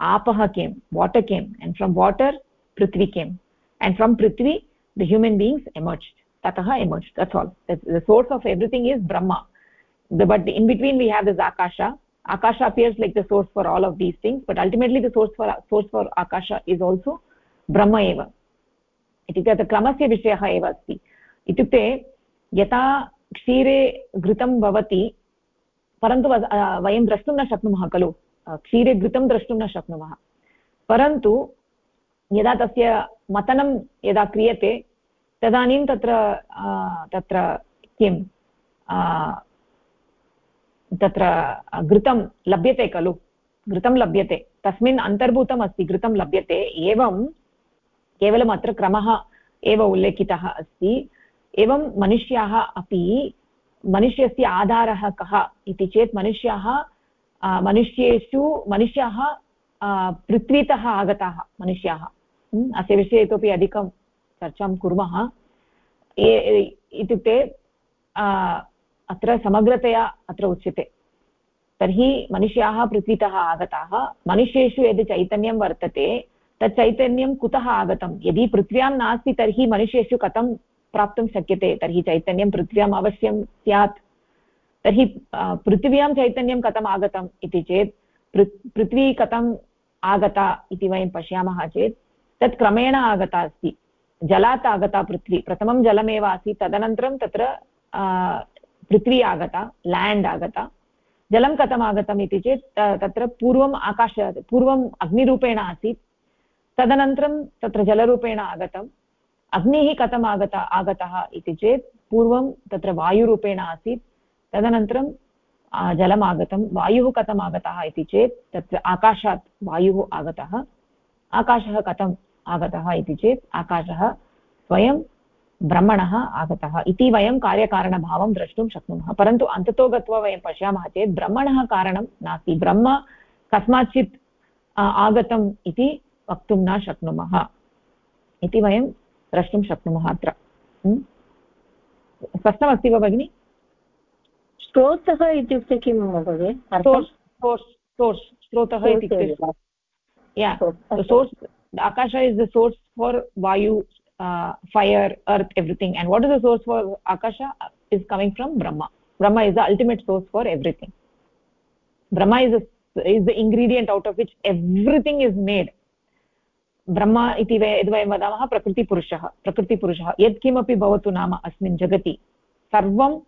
[SPEAKER 1] आपः came water came and from water prithvi came and from prithvi the human beings emerged ततः emerge that's all the source of everything is Brahma but in between we have this akasha akasha appears like the source for all of these things but ultimately the source for source for akasha is also Brahma एव इत्युक्ते अत्र क्रमस्य विषयः एव अस्ति इत्युक्ते यथा क्षीरे घृतं भवति परन्तु वयं द्रष्टुं न शक्नुमः खलु क्षीरे घृतं द्रष्टुं न शक्नुमः परन्तु यदा तस्य मतनं यदा क्रियते तदानीं तत्र तत्र किं? तत्र घृतं लभ्यते खलु? घृतं लभ्यते। तस्मिन् अन्तर्भूतम् अस्ति घृतं लभ्यते। एवं केवलम् अत्र क्रमः एव उल्लेखितः अस्ति। एवं मनुष्याः अपि मनुष्यस्य आधारः कः इति चेत् मनुष्याः मनुष्येषु, मनुष्याः पृथ्वीतः आगताः मनुष्याः। अस्य विषये इतोपि अधिकं चर्चां कुर्मः। इत्युक्ते अत्र समग्रतया अत्र उच्यते। तर्हि मनुष्याः पृथ्वीतः आगताः। मनुष्येषु यद् चैतन्यं वर्तते, तत् चैतन्यं कुतः आगतं? यदि पृथ्व्यां नास्ति, तर्हि मनुष्येषु कथं प्राप्तुं शक्यते? तर्हि चैतन्यं पृथ्व्याम् अवश्यं स्यात्। तर्हि पृथिव्यां चैतन्यं कथम् आगतम् इति चेत् पृथ्वी कथम् आगता इति वयं पश्यामः चेत्, तत् क्रमेण आगता अस्ति। जलात् आगता पृथ्वी। प्रथमं जलमेव आसीत्, तदनन्तरं तत्र पृथ्वी आगता लेण्ड् आगता। जलं कथम् आगतम् इति चेत् तत्र पूर्वम् आकाश, पूर्वम् अग्निरूपेण आसीत्। तदनन्तरं तत्र जलरूपेण आगतम्। अग्निः कथम् आगता, आगतः इति चेत्, पूर्वं तत्र वायुरूपेण आसीत्। तदनन्तरं जलम् आगतं वायुः कथम् आगतः इति चेत्, तत्र आकाशात् वायुः आगतः। आकाशः कथम् आगतः इति चेत् आकाशः स्वयं ब्रह्मणः आगतः। इति वयं कार्यकारणभावं द्रष्टुं शक्नुमः। परन्तु अन्ततो गत्वा वयं पश्यामः चेत् ब्रह्मणः कारणं नास्ति। ब्रह्म कस्माच्चित् आगतम् इति वक्तुं न शक्नुमः। इति वयं द्रष्टुं शक्नुमः अत्र। स्पष्टमस्ति वा भगिनि?
[SPEAKER 3] स्रोतः इत्युक्ते किं महोदय?
[SPEAKER 1] सोर्स् सोर्स् सोर्स् स्रोतः इत्युक्ते source akasha is the source for vayu uh, fire earth everything and what is the source for akasha is coming from brahma brahma is the ultimate source for everything brahma is a, is the ingredient out of which everything is made ब्रह्म इति यद् वयं वदामः प्रकृतिपुरुषः प्रकृतिपुरुषः यत्किमपि भवतु नाम अस्मिन् जगति सर्वं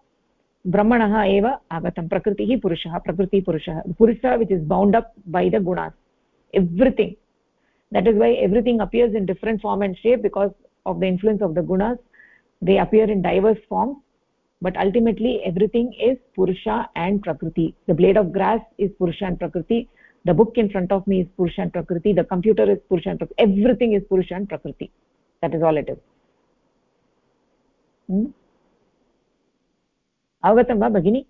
[SPEAKER 1] ब्रह्मणः एव आगतं प्रकृतिः पुरुषः प्रकृतिपुरुषः पुरुषः which is bound up by the gunas everything that is why everything appears in different form and shape because of the influence of the gunas they appear in diverse forms but ultimately everything is purusha and prakriti the blade of grass is purusha and prakriti the book in front of me is purusha and prakriti the computer is purusha and prakriti everything is purusha and prakriti that is all it is hmm? अवगतं वा भगिनि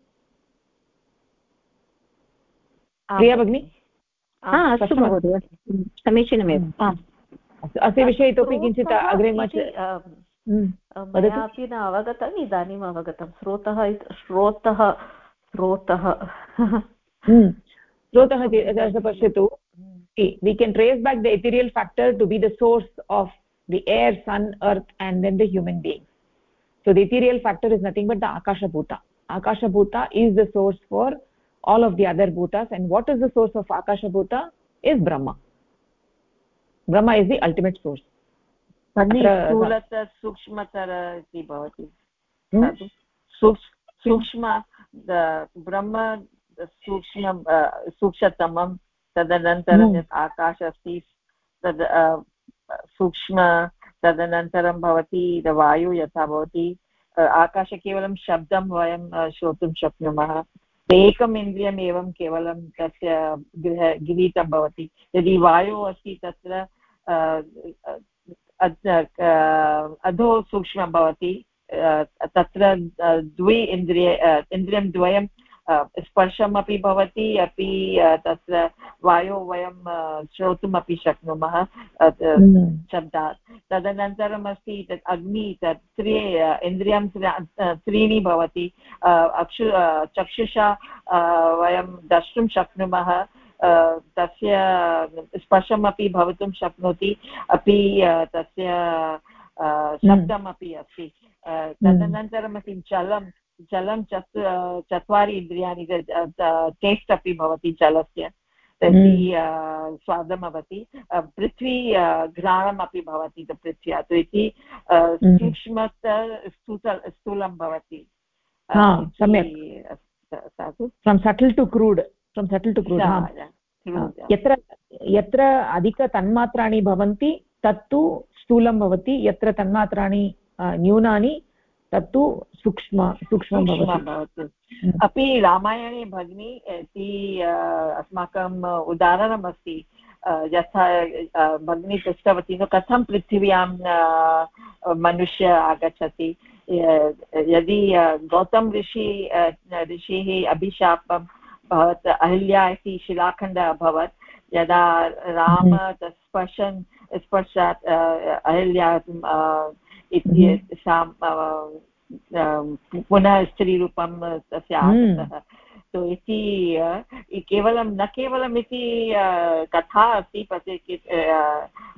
[SPEAKER 1] प्रिया भगिनी
[SPEAKER 3] अस्तु महोदय समीचीनमेव
[SPEAKER 1] अस्य विषये इतोपि किञ्चित् अग्रे
[SPEAKER 4] मयापि न अवगतम् इदानीम् अवगतं श्रोतः श्रोतः श्रोतः।
[SPEAKER 1] श्रोतः पश्यतु। We can trace back the ethereal factor to be the source of the air sun earth and then the human being so the ethereal factor is nothing but the akashabhuta akashabhuta is the source for all of the other bhutas and what is the source of akasha bhuta? Is brahma. Brahma is the ultimate source.
[SPEAKER 2] सूक्ष्मतर इति भवति सूक्ष्म ब्रह्म सूक्ष्म सूक्ष्मतमं तदनन्तरं यत् आकाश अस्ति तद् सूक्ष्म तदनन्तरं भवति वायु यथा भवति आकाशे केवलं शब्दं वयं श्रोतुं शक्नुमः एकम् इन्द्रियम् एवं केवलं तस्य गृह, गृहीतं भवति। यदि वायुः अस्ति तत्र अधो सूक्ष्मं भवति। तत्र द्वि इन्द्रिय इन्द्रियं द्वयं स्पर्शमपि भवति अपि तत्र वायोः वयं श्रोतुमपि शक्नुमः हम्म। शब्दात् तदनन्तरम् अस्ति तत् अग्नि तत् त्रि इन्द्रियं त्रीणि भवति अक्षु चक्षुषा वयं द्रष्टुं शक्नुमः तस्य स्पर्शमपि भवितुं शक्नोति अपि तस्य हम्म। शब्दमपि अस्ति तदनन्तरमपि जलं जलं चत् चत्वारि इन्द्रियाणि टेस्ट् अपि भवति जलस्य। तर्हि हम्म। स्वादं भवति पृथ्वी घ्राणम् अपि भवति पृथ्व्या तु इति। हम्म। सूक्ष्मत स्थूल स्थूलं भवति।
[SPEAKER 1] From subtle to crude from subtle to crude यत्र यत्र अधिकतन्मात्राणि भवन्ति तत्तु स्थूलं भवति यत्र तन्मात्राणि न्यूनानि तत्तु सूक्ष्म सूक्ष्मं भवति
[SPEAKER 2] हम्म। अपि रामायणे भगिनी इति अस्माकम् उदाहरणमस्ति यथा भगिनी पृष्टवती कथं पृथिव्यां मनुष्य आगच्छति यदि गौतम ऋषि ऋषिः अभिशापं भवत् अहिल्या इति शिलाखण्डः अभवत् यदा राम हम्म। स्पर्शन् स्पर्शात् अहिल्या इति सा पुनः स्त्रीरूपं तस्य हम्म। आगतः तो इति केवलं न केवलम् इति कथा अस्ति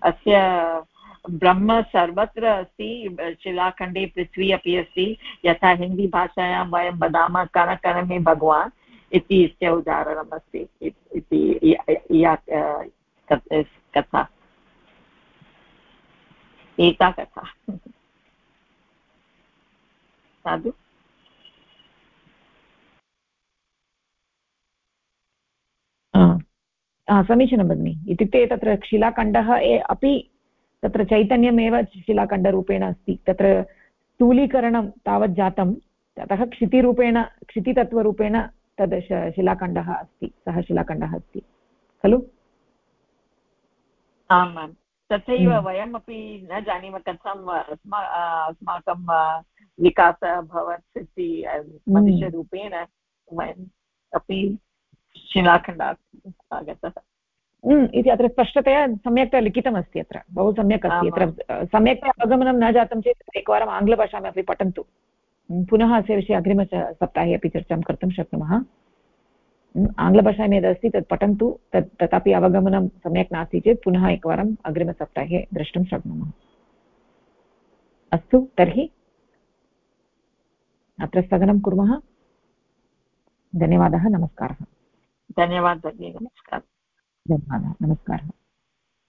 [SPEAKER 2] अस्य ब्रह्म सर्वत्र अस्ति शिलाखण्डे पृथ्वी अपि अस्ति यथा हिन्दीभाषायां वयं वदामः कणकण मे भगवान् इति इस्य उदाहरणम् अस्ति इति या कथा। एका कथा। साधु
[SPEAKER 1] समीचीनं भगिनि. इत्युक्ते तत्र शिलाखण्डः अपि तत्र चैतन्यमेव शिलाखण्डरूपेण अस्ति. तत्र स्थूलीकरणं तावत् जातं. ततः क्षितिरूपेण क्षितितत्त्वरूपेण तद् शिलाखण्डः अस्ति. सः शिलाखण्डः अस्ति. खलु?
[SPEAKER 2] आम् आम्. तथैव हम्म। वयमपि न जानीमः कथम् अस्मा अस्माकं विकासः अभवत् इति हम्म। मनुष्यरूपेण वयम् अपि शिलाखण्डात् आगतः।
[SPEAKER 1] हम्म, इति अत्र स्पष्टतया सम्यक्तया लिखितमस्ति अत्र बहु सम्यक् अस्ति। अत्र सम्यक्तया अवगमनं न जातं चेत् एकवारम् आङ्ग्लभाषामपि पठन्तु। पुनः अस्य विषये अग्रिमसप्ताहे अपि चर्चां कर्तुं शक्नुमः। आङ्ग्लभाषायां यदस्ति तत् पठन्तु तत् तथापि अवगमनं सम्यक् नास्ति चेत् पुनः एकवारम् अग्रिमसप्ताहे द्रष्टुं शक्नुमः। अस्तु तर्हि अत्र स्थगनं कुर्मः। धन्यवादः नमस्कारः।
[SPEAKER 2] धन्यवादः नमस्कारः।
[SPEAKER 1] धन्यवादः नमस्कारः।